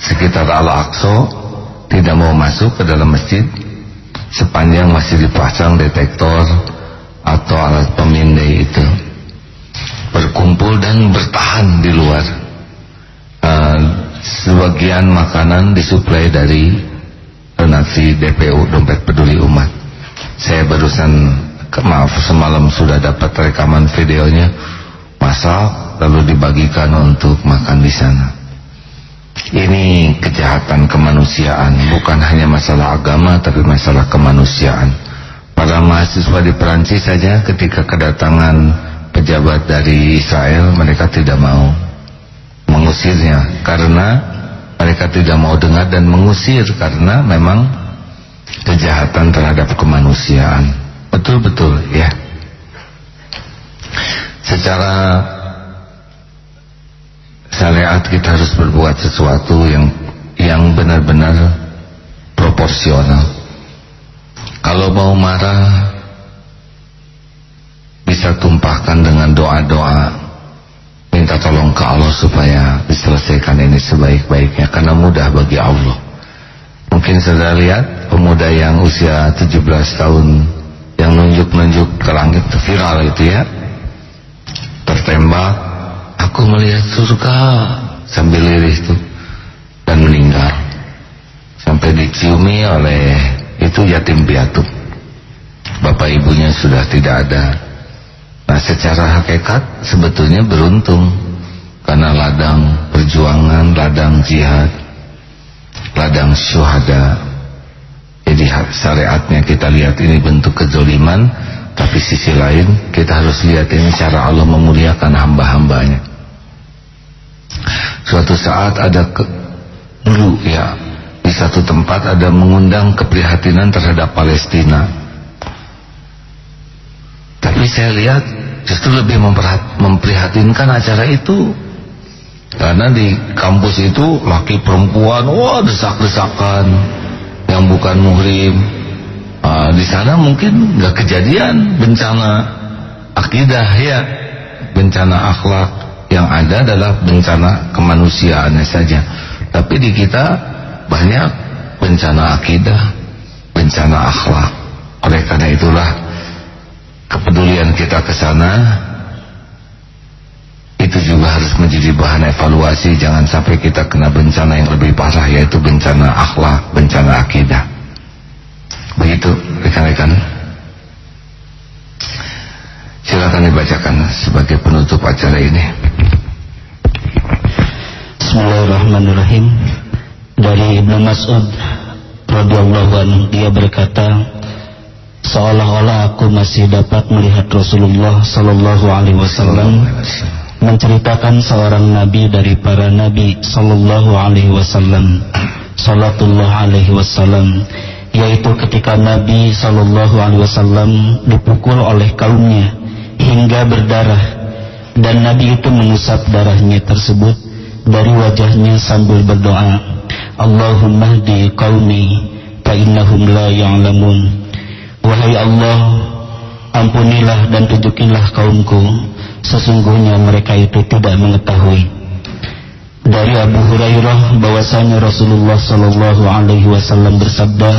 sekitar Al-Aqsa tidak mau masuk ke dalam masjid. Sepanjang masih dipasang detektor atau alat pemindai itu. Berkumpul dan bertahan di luar. Uh, sebagian makanan disuplai dari donasi DPU dompet peduli umat. Saya barusan maaf semalam sudah dapat rekaman videonya. Masak lalu dibagikan untuk makan di sana. Ini kejahatan kemanusiaan, bukan hanya masalah agama tapi masalah kemanusiaan. Para mahasiswa di Perancis saja ketika kedatangan pejabat dari Israel mereka tidak mau mengusirnya karena mereka tidak mau dengar dan mengusir karena memang kejahatan terhadap kemanusiaan. Betul-betul ya. Secara syariat kita harus berbuat sesuatu yang yang benar-benar proporsional. Kalau mau marah bisa tumpahkan dengan doa-doa. Minta tolong ke Allah supaya diselesaikan ini sebaik-baiknya karena mudah bagi Allah. Mungkin sudah lihat pemuda yang usia 17 tahun yang nunjuk-nunjuk ke langit viral itu ya. Tertembak aku melihat surga sambil liris itu dan meninggal. Sampai diciumi oleh itu yatim piatu. Bapak ibunya sudah tidak ada. Nah secara hakikat sebetulnya beruntung karena ladang perjuangan ladang jihad ladang syuhada. Jadi syariatnya kita lihat ini bentuk kezoliman tapi sisi lain kita harus lihat ini cara Allah memuliakan hamba-hambanya Suatu saat ada ke, dulu ya. Di satu tempat ada mengundang keprihatinan terhadap Palestina. Tapi saya lihat justru lebih memprihatinkan acara itu. Karena di kampus itu laki perempuan wah desak-desakan yang bukan muhrim. Uh, di sana mungkin nggak kejadian bencana akidah ya. Bencana akhlak yang ada adalah bencana kemanusiaannya saja. Tapi di kita banyak bencana akidah bencana akhlak. Oleh karena itulah kepedulian kita ke sana itu juga harus menjadi bahan evaluasi. Jangan sampai kita kena bencana yang lebih parah yaitu bencana akhlak, bencana akidah. Begitu rekan-rekan silakan dibacakan sebagai penutup acara ini. Bismillahirrahmanirrahim. Dari Ibnu Mas'ud radhiyallahu anhu dia berkata seolah-olah aku masih dapat melihat Rasulullah sallallahu alaihi wasallam menceritakan seorang nabi dari para nabi sallallahu alaihi wasallam sallatullah alaihi wasallam yaitu ketika nabi sallallahu alaihi wasallam dipukul oleh kaumnya hingga berdarah. Dan nabi itu mengusap darahnya tersebut dari wajahnya sambil berdoa Allahumma di qaumi fa innahum la ya'lamun. Wahai Allah ampunilah dan tunjukilah kaumku. Sesungguhnya mereka itu tidak mengetahui. Dari Abu Hurairah bahwasanya Rasulullah Shallallahu Alaihi Wasallam bersabda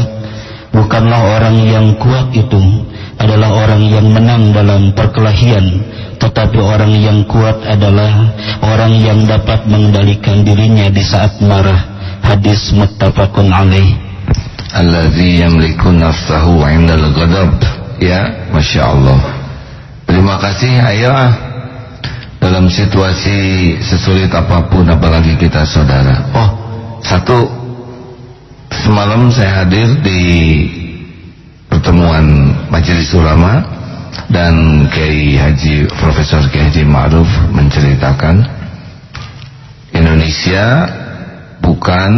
bukanlah orang yang kuat itu adalah orang yang menang dalam perkelahian tetapi orang yang kuat adalah orang yang dapat mengendalikan dirinya di saat marah. Hadis muttafaqun alaih. Alladzi yamliku nafsahu 'inda al-ghadab ya Masya Allah terima kasih ayah dalam situasi sesulit apa pun apalagi kita saudara. Oh satu semalam saya hadir di pertemuan majelis ulama dan Kiai Haji Profesor Kiai Haji Ma'ruf menceritakan Indonesia bukan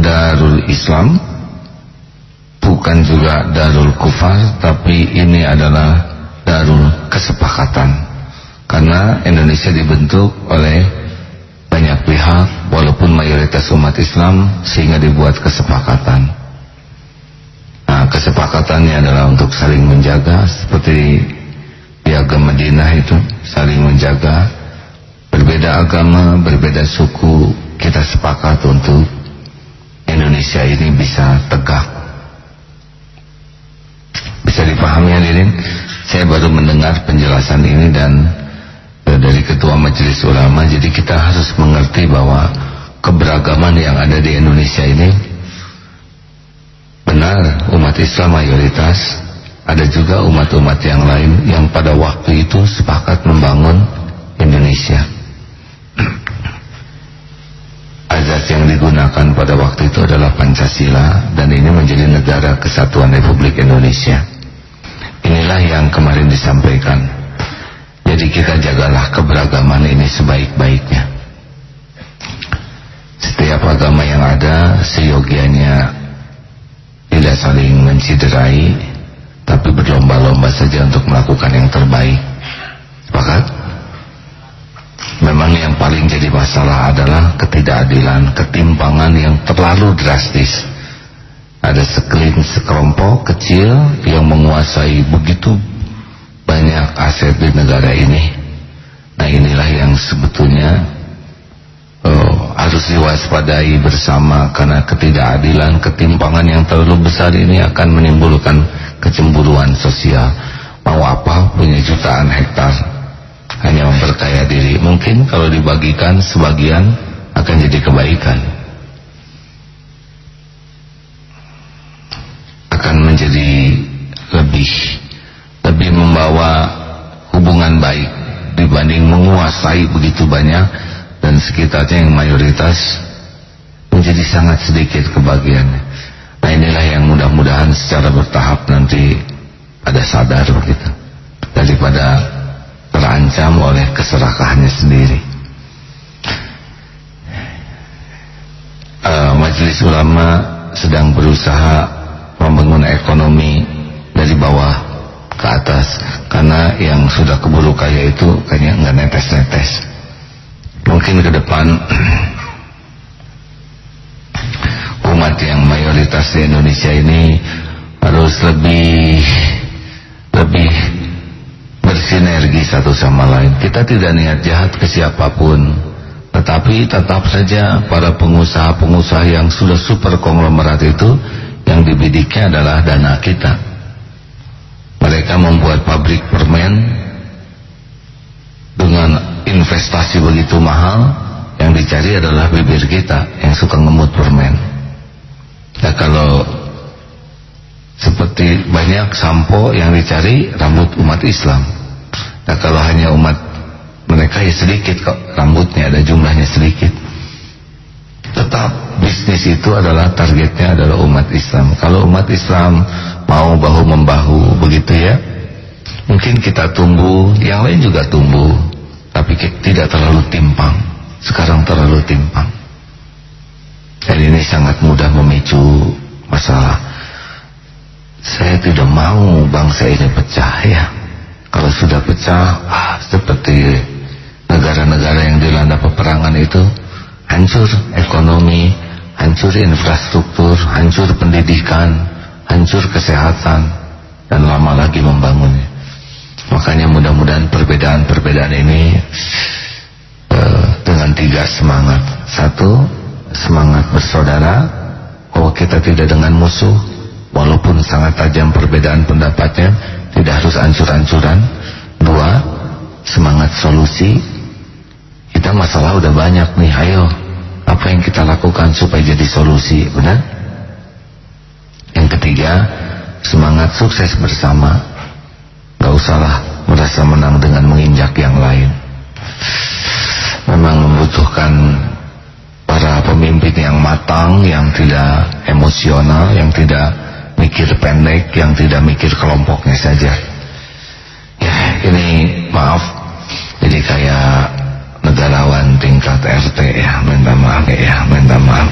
Darul Islam bukan juga Darul Kufar tapi ini adalah Darul Kesepakatan. Karena Indonesia dibentuk oleh banyak pihak walaupun mayoritas umat Islam sehingga dibuat kesepakatan nah kesepakatannya adalah untuk saling menjaga seperti piagam Madinah itu saling menjaga. Berbeda agama, berbeda suku kita sepakat untuk Indonesia ini bisa tegak. Bisa dipahami hadirin? Saya baru mendengar penjelasan ini dan dari ketua majelis ulama jadi kita harus mengerti bahwa keberagaman yang ada di Indonesia ini benar umat Islam mayoritas. Ada juga umat-umat yang lain yang pada waktu itu sepakat membangun Indonesia. Azas yang digunakan pada waktu itu adalah Pancasila dan ini menjadi negara kesatuan Republik Indonesia. Inilah yang kemarin disampaikan. Jadi kita jagalah keberagaman ini sebaik-baiknya. Setiap agama yang ada seyogianya tidak saling menciderai, tapi berlomba-lomba saja untuk melakukan yang terbaik. Sepakat? Memang yang paling jadi masalah adalah ketidakadilan, ketimpangan yang terlalu drastis. Ada sekelin sekelompok kecil yang menguasai begitu banyak aset di negara ini nah inilah yang sebetulnya oh, harus diwaspadai bersama karena ketidakadilan ketimpangan yang terlalu besar ini akan menimbulkan kecemburuan sosial. Mau apa punya jutaan hektar? Hanya memperkaya diri. Mungkin kalau dibagikan sebagian akan jadi kebaikan. Akan menjadi lebih lebih membawa hubungan baik dibanding menguasai begitu banyak dan sekitarnya yang mayoritas menjadi sangat sedikit kebagiannya. Nah inilah yang mudah-mudahan secara bertahap nanti ada sadar begitu daripada terancam oleh keserakahannya sendiri. Uh, majelis ulama sedang berusaha membangun ekonomi dari bawah ke atas karena yang sudah keburu kaya itu kayaknya nggak netes-netes mungkin ke depan umat yang mayoritas di Indonesia ini harus lebih lebih bersinergi satu sama lain. Kita tidak niat jahat ke siapa pun. Tetapi tetap saja para pengusaha-pengusaha yang sudah super konglomerat itu yang dibidiknya adalah dana kita. Mereka membuat pabrik permen dengan investasi begitu mahal yang dicari adalah bibir kita yang suka ngemut permen. Nah kalau seperti banyak sampo yang dicari rambut umat Islam. Nah kalau hanya umat mereka ya sedikit kok rambutnya ada jumlahnya sedikit. Tetap bisnis itu adalah targetnya adalah umat Islam. Kalau umat Islam mau bahu-membahu begitu ya mungkin kita tumbuh yang lain juga tumbuh tapi tidak terlalu timpang. Sekarang terlalu timpang. Dan ini sangat mudah memicu masalah. Saya tidak mau bangsa ini pecah ya. Kalau sudah pecah ah, seperti negara-negara yang dilanda peperangan itu hancur ekonomi hancur infrastruktur hancur pendidikan hancur kesehatan dan lama lagi membangunnya makanya mudah-mudahan perbedaan-perbedaan ini uh, dengan tiga semangat. Satu semangat bersaudara. Bahwa kita tidak dengan musuh walaupun sangat tajam perbedaan pendapatnya tidak harus ancur-ancuran. Dua semangat solusi. Kita masalah udah banyak nih ayo. Apa yang kita lakukan supaya jadi solusi benar? Yang ketiga semangat sukses bersama gak usahlah merasa menang dengan menginjak yang lain. Memang membutuhkan para pemimpin yang matang yang tidak emosional yang tidak mikir pendek yang tidak mikir kelompoknya saja. Ya ini maaf jadi kayak negarawan tingkat RT ya minta maaf ya minta maaf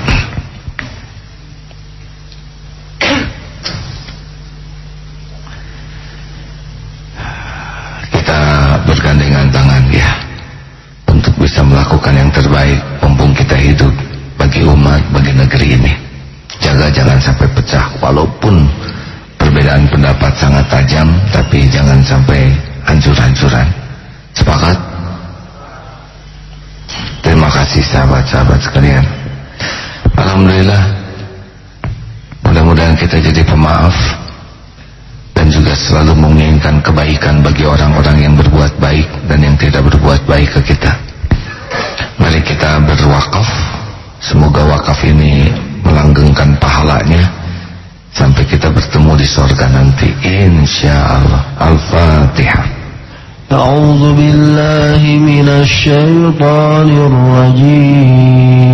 kita bergandengan tangan ya untuk bisa melakukan yang terbaik mumpung kita hidup bagi umat, bagi negeri ini. Jaga jangan sampai pecah walaupun perbedaan pendapat sangat tajam tapi jangan sampai hancur-hancuran. Sepakat? Terima kasih sahabat-sahabat sekalian. Alhamdulillah mudah-mudahan kita jadi pemaaf selalu menginginkan kebaikan bagi orang-orang yang berbuat baik dan yang tidak berbuat baik ke kita mari kita berwakaf semoga wakaf ini melanggengkan pahalanya sampai kita bertemu di sorga nanti insyaallah al-fatihah أعوذ بالله من الشيطان الرجيم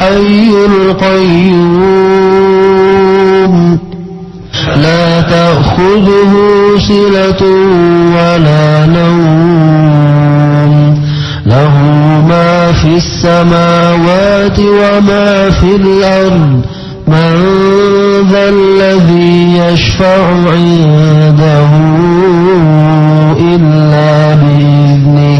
الحي القيوم. لا تأخذه سنة ولا نوم. له ما في السماوات وما في الأرض. من ذا الذي يشفع عنده إلا بإذنه.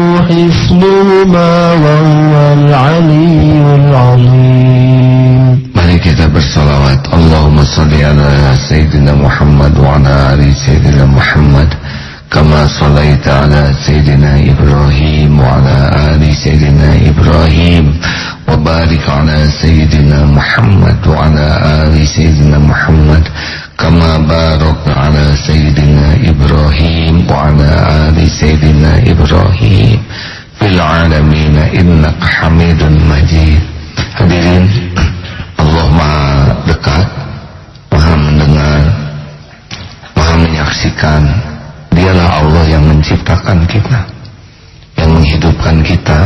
حسنهما وهو العلي العظيم. Mari kita bersalawat. Allahumma salli ala Sayyidina Muhammad wa ala ali Sayyidina Muhammad. كما صليت على سيدنا إبراهيم وعلى آل سيدنا إبراهيم وبارك على سيدنا محمد وعلى آل سيدنا محمد barak ala Sayyidina Ibrahim wa ala ali Sayyidina Ibrahim Fil alamin innaka hamidun majid Hadirin Allah maha dekat maha mendengar maha menyaksikan. Dialah Allah yang menciptakan kita yang menghidupkan kita.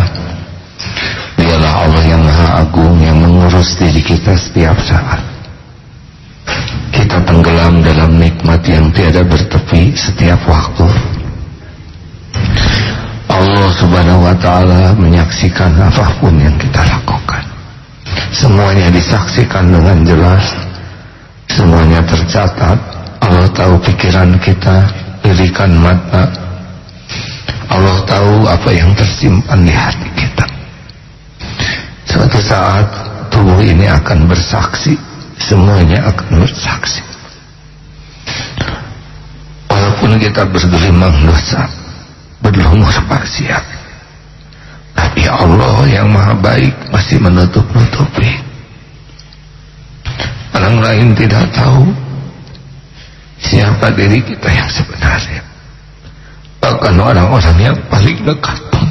Dialah Allah yang maha agung yang mengurus diri kita setiap saat kita tenggelam dalam nikmat yang tiada bertepi setiap waktu. Allah subhanahu wa ta'ala menyaksikan apa pun yang kita lakukan. Semuanya disaksikan dengan jelas. Semuanya tercatat. Allah tahu pikiran kita lirikan mata. Allah tahu apa yang tersimpan di hati kita. Suatu saat tubuh ini akan bersaksi semuanya akan bersaksi walaupun kita bergelimang dosa berlumur maksiat tapi Allah yang maha baik masih menutup-nutupi. Orang lain tidak tahu siapa diri kita yang sebenarnya. Bahkan orang-orang yang paling dekat pun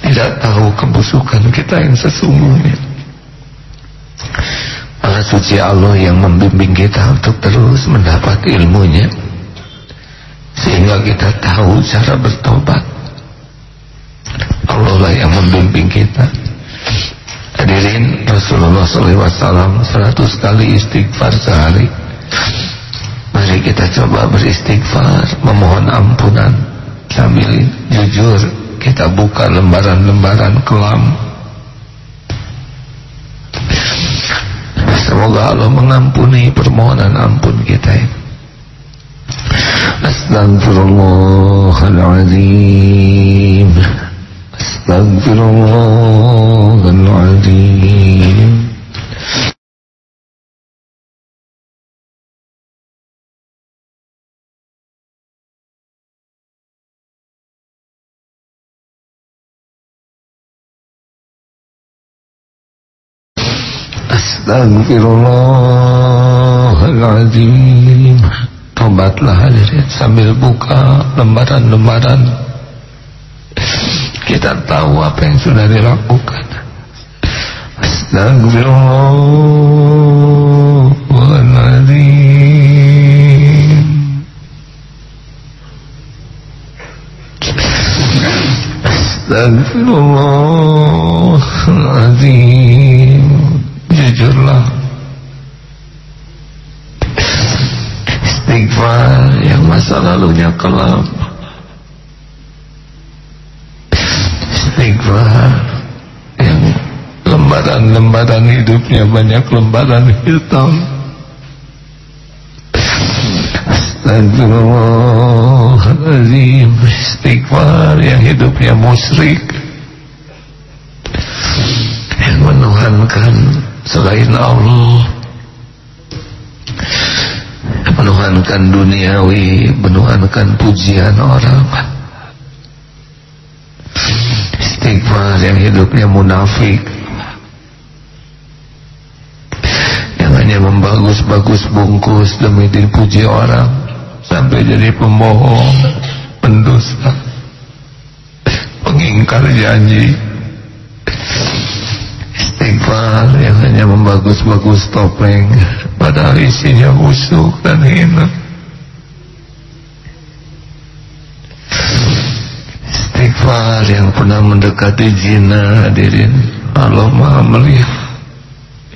tidak tahu kebusukan kita yang sesungguhnya. Maka suci Allah yang membimbing kita untuk terus mendapat ilmunya sehingga kita tahu cara bertobat. Allah lah yang membimbing kita. Hadirin Rasulullah SAW 100 kali istighfar sehari. Mari kita coba beristighfar memohon ampunan. Sambil jujur kita buka lembaran-lembaran kelam Semoga Allah mengampuni permohonan ampun kita. Astagfirullahaladzim Astagfirullahaladzim Astagfirullahaladzim Tobatlah hadirin sambil buka lembaran-lembaran. Kita tahu apa yang sudah dilakukan. Astagfirullahaladzim Astagfirullahaladzim Jujurlah. Istighfar yang masa lalunya kelam istighfar yang lembaran-lembaran hidupnya banyak lembaran hitam. Astagfirullahaladzim Istighfar yang hidupnya musyrik. Yang menuhankan selain Allah Menuhankan duniawi Menuhankan pujian orang. Istighfar yang hidupnya munafik. Yang hanya membagus-bagus bungkus demi dipuji orang sampai jadi pembohong pendusta pengingkar janji istighfar yang hanya membagus-bagus topeng padahal isinya busuk dan hina. Istighfar yang pernah mendekati zina hadirin. Allah maha melihat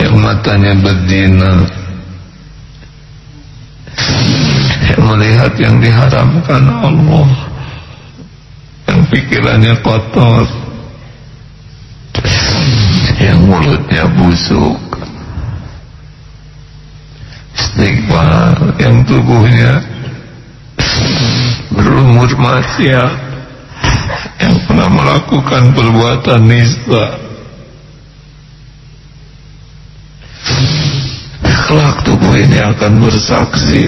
yang matanya berzina. Yang melihat yang diharamkan Allah. Yang pikirannya kotor yang mulutnya busuk. Istighfar yang tubuhnya berumur maksiat yang pernah melakukan perbuatan nista kelak tubuh ini akan bersaksi.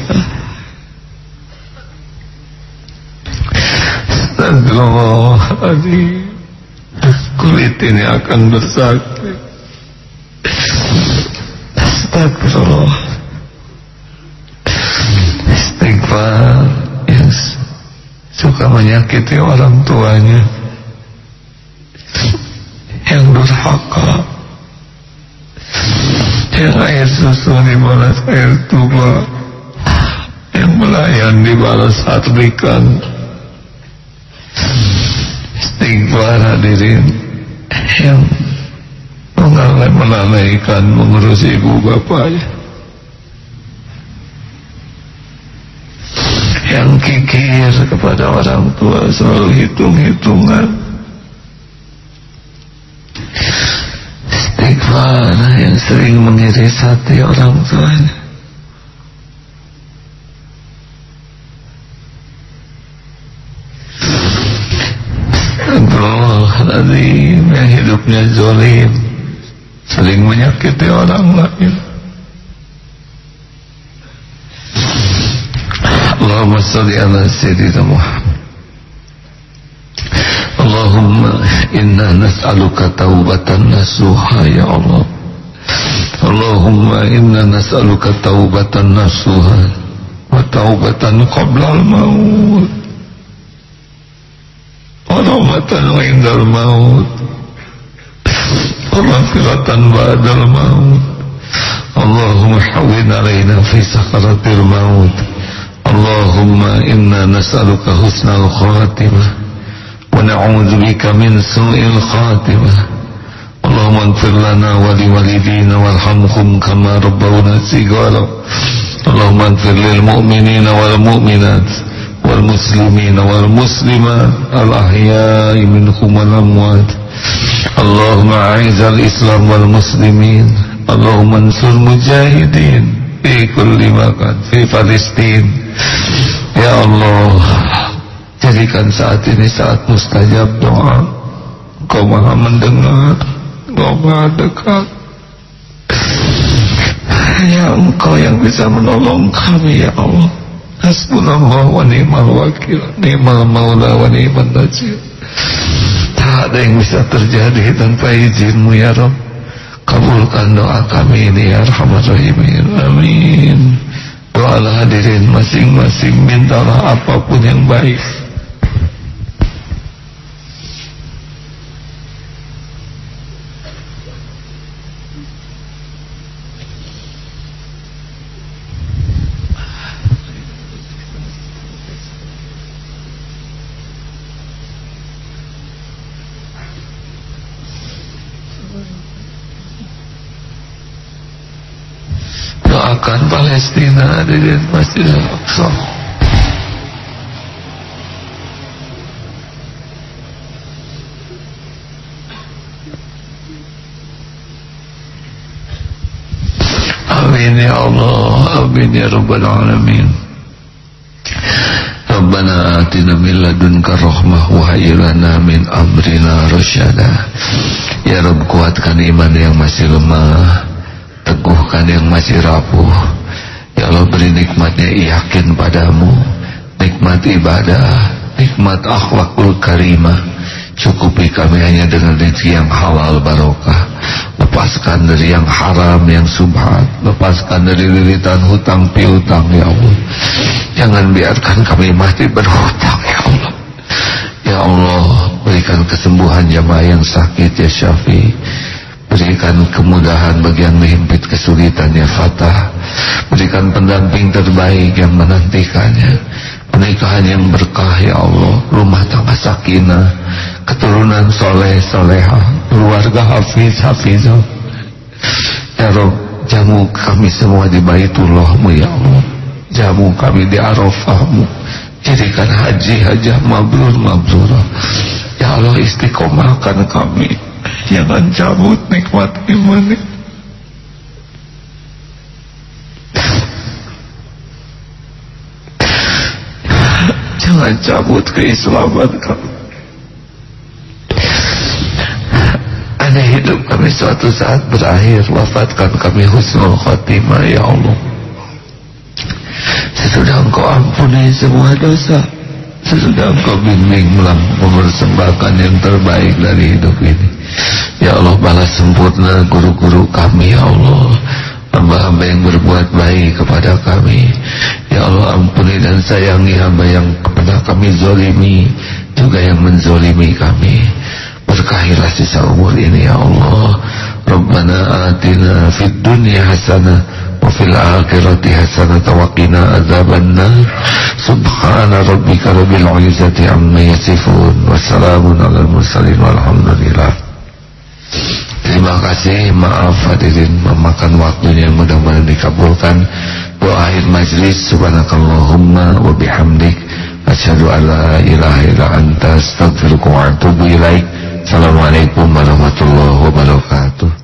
Astagfirullahaladzim kulit ini akan bersaksi Astagfirullah. Istighfar. Yang suka menyakiti orang tuanya. Yang durhaka yang air susu dibalas air tuba. Yang melayan dibalas hardikan. Istighfar hadirin yang mengalai melalaikan mengurus ibu bapaknya yang kikir kepada orang tua selalu hitung-hitungan. Istighfar yang sering mengiris hati orang tuanya Astagfirullahaladzim yang hidupnya zolim sering menyakiti orang lain. Allahumma salli ala Sayyidina Muhammad. Allahumma inna nas'aluka taubatan nasuha ya Allah. Allahumma inna nas'aluka taubatan nasuha wa taubatan qabla al-maut ونوبة عند الموت ومغفرة بعد الموت اللهم حول علينا في سخرة الموت اللهم إنا نسألك حسن الخاتمة ونعوذ بك من سوء الخاتمة اللهم اغفر لنا ولوالدينا وارحمهم كما ربونا سيقال اللهم اغفر للمؤمنين والمؤمنات والمسلمين والمسلمات الأحياء منهم والأموات اللهم أعز الإسلام والمسلمين اللهم انصر المجاهدين في كل مكان في فلسطين يا الله Jadikan saat ini saat mustajab doa Kau maha mendengar Kau maha dekat Ya engkau yang bisa menolong kami ya Allah Hasbunallah wa ni'mal wakil Ni'mal maula wa ni'mal najir. Tak ada yang bisa terjadi tanpa izinmu ya Rabb. Kabulkan doa kami ini ya Rahmat Rahimin. Amin. Doalah hadirin masing-masing Mintalah apa pun yang baik doakan Palestina di Masjid Al-Aqsa. Amin ya Allah. Amin ya Rabbal Alamin. Rabbana atina min ladunka rahmah wa hayyilana min amrina rasyada Ya Rabb kuatkan iman yang masih lemah teguhkan yang masih rapuh. Ya Allah beri nikmatnya yakin padamu. Nikmat ibadah nikmat akhlakul karimah. Cukupi kami hanya dengan rezeki yang halal barokah. Lepaskan dari yang haram yang subhat. Lepaskan dari lilitan hutang piutang ya Allah. Jangan biarkan kami mati berhutang ya Allah. Ya Allah berikan kesembuhan jamaah yang sakit ya Syafi Berikan kemudahan bagi yang menghimpit kesulitannya. Fatah. Berikan pendamping terbaik yang menantikannya. Pernikahan yang berkah ya Allah. Rumah tangga sakinah. Keturunan soleh soleha. Keluarga hafiz hafizah. Ya Rob Jamu kami semua di baitullahmu ya Allah. Jamu kami di Arafahmu. Jadikan haji hajah mabrur mabrurah ya Allah istiqomahkan kami jangan cabut nikmat iman jangan cabut keislaman kami aneh hidup kami suatu saat berakhir wafatkan kami husnul khatimah ya Allah. Sesudah engkau ampuni semua dosa Sesudah engkau bimbing mempersembahkan yang terbaik dari hidup ini Ya Allah balas sempurna guru-guru kami Ya Allah Hamba-hamba yang berbuat baik kepada kami Ya Allah ampuni dan sayangi hamba yang kepada kami zolimi Juga yang menzolimi kami Berkahilah sisa umur ini ya Allah Rabbana atina fid dunya hasanah وفي الآخرة حسنة وقنا عذاب النار سبحان ربك رب العزة عما يصفون وسلام على المرسلين والحمد لله Terima kasih, maaf hadirin memakan waktunya mudah-mudahan dikabulkan. doa akhir majlis subhanakallahumma wa bihamdik asyhadu alla ilaha illa anta astaghfiruka wa atubu ilaik. Assalamualaikum warahmatullahi wabarakatuh.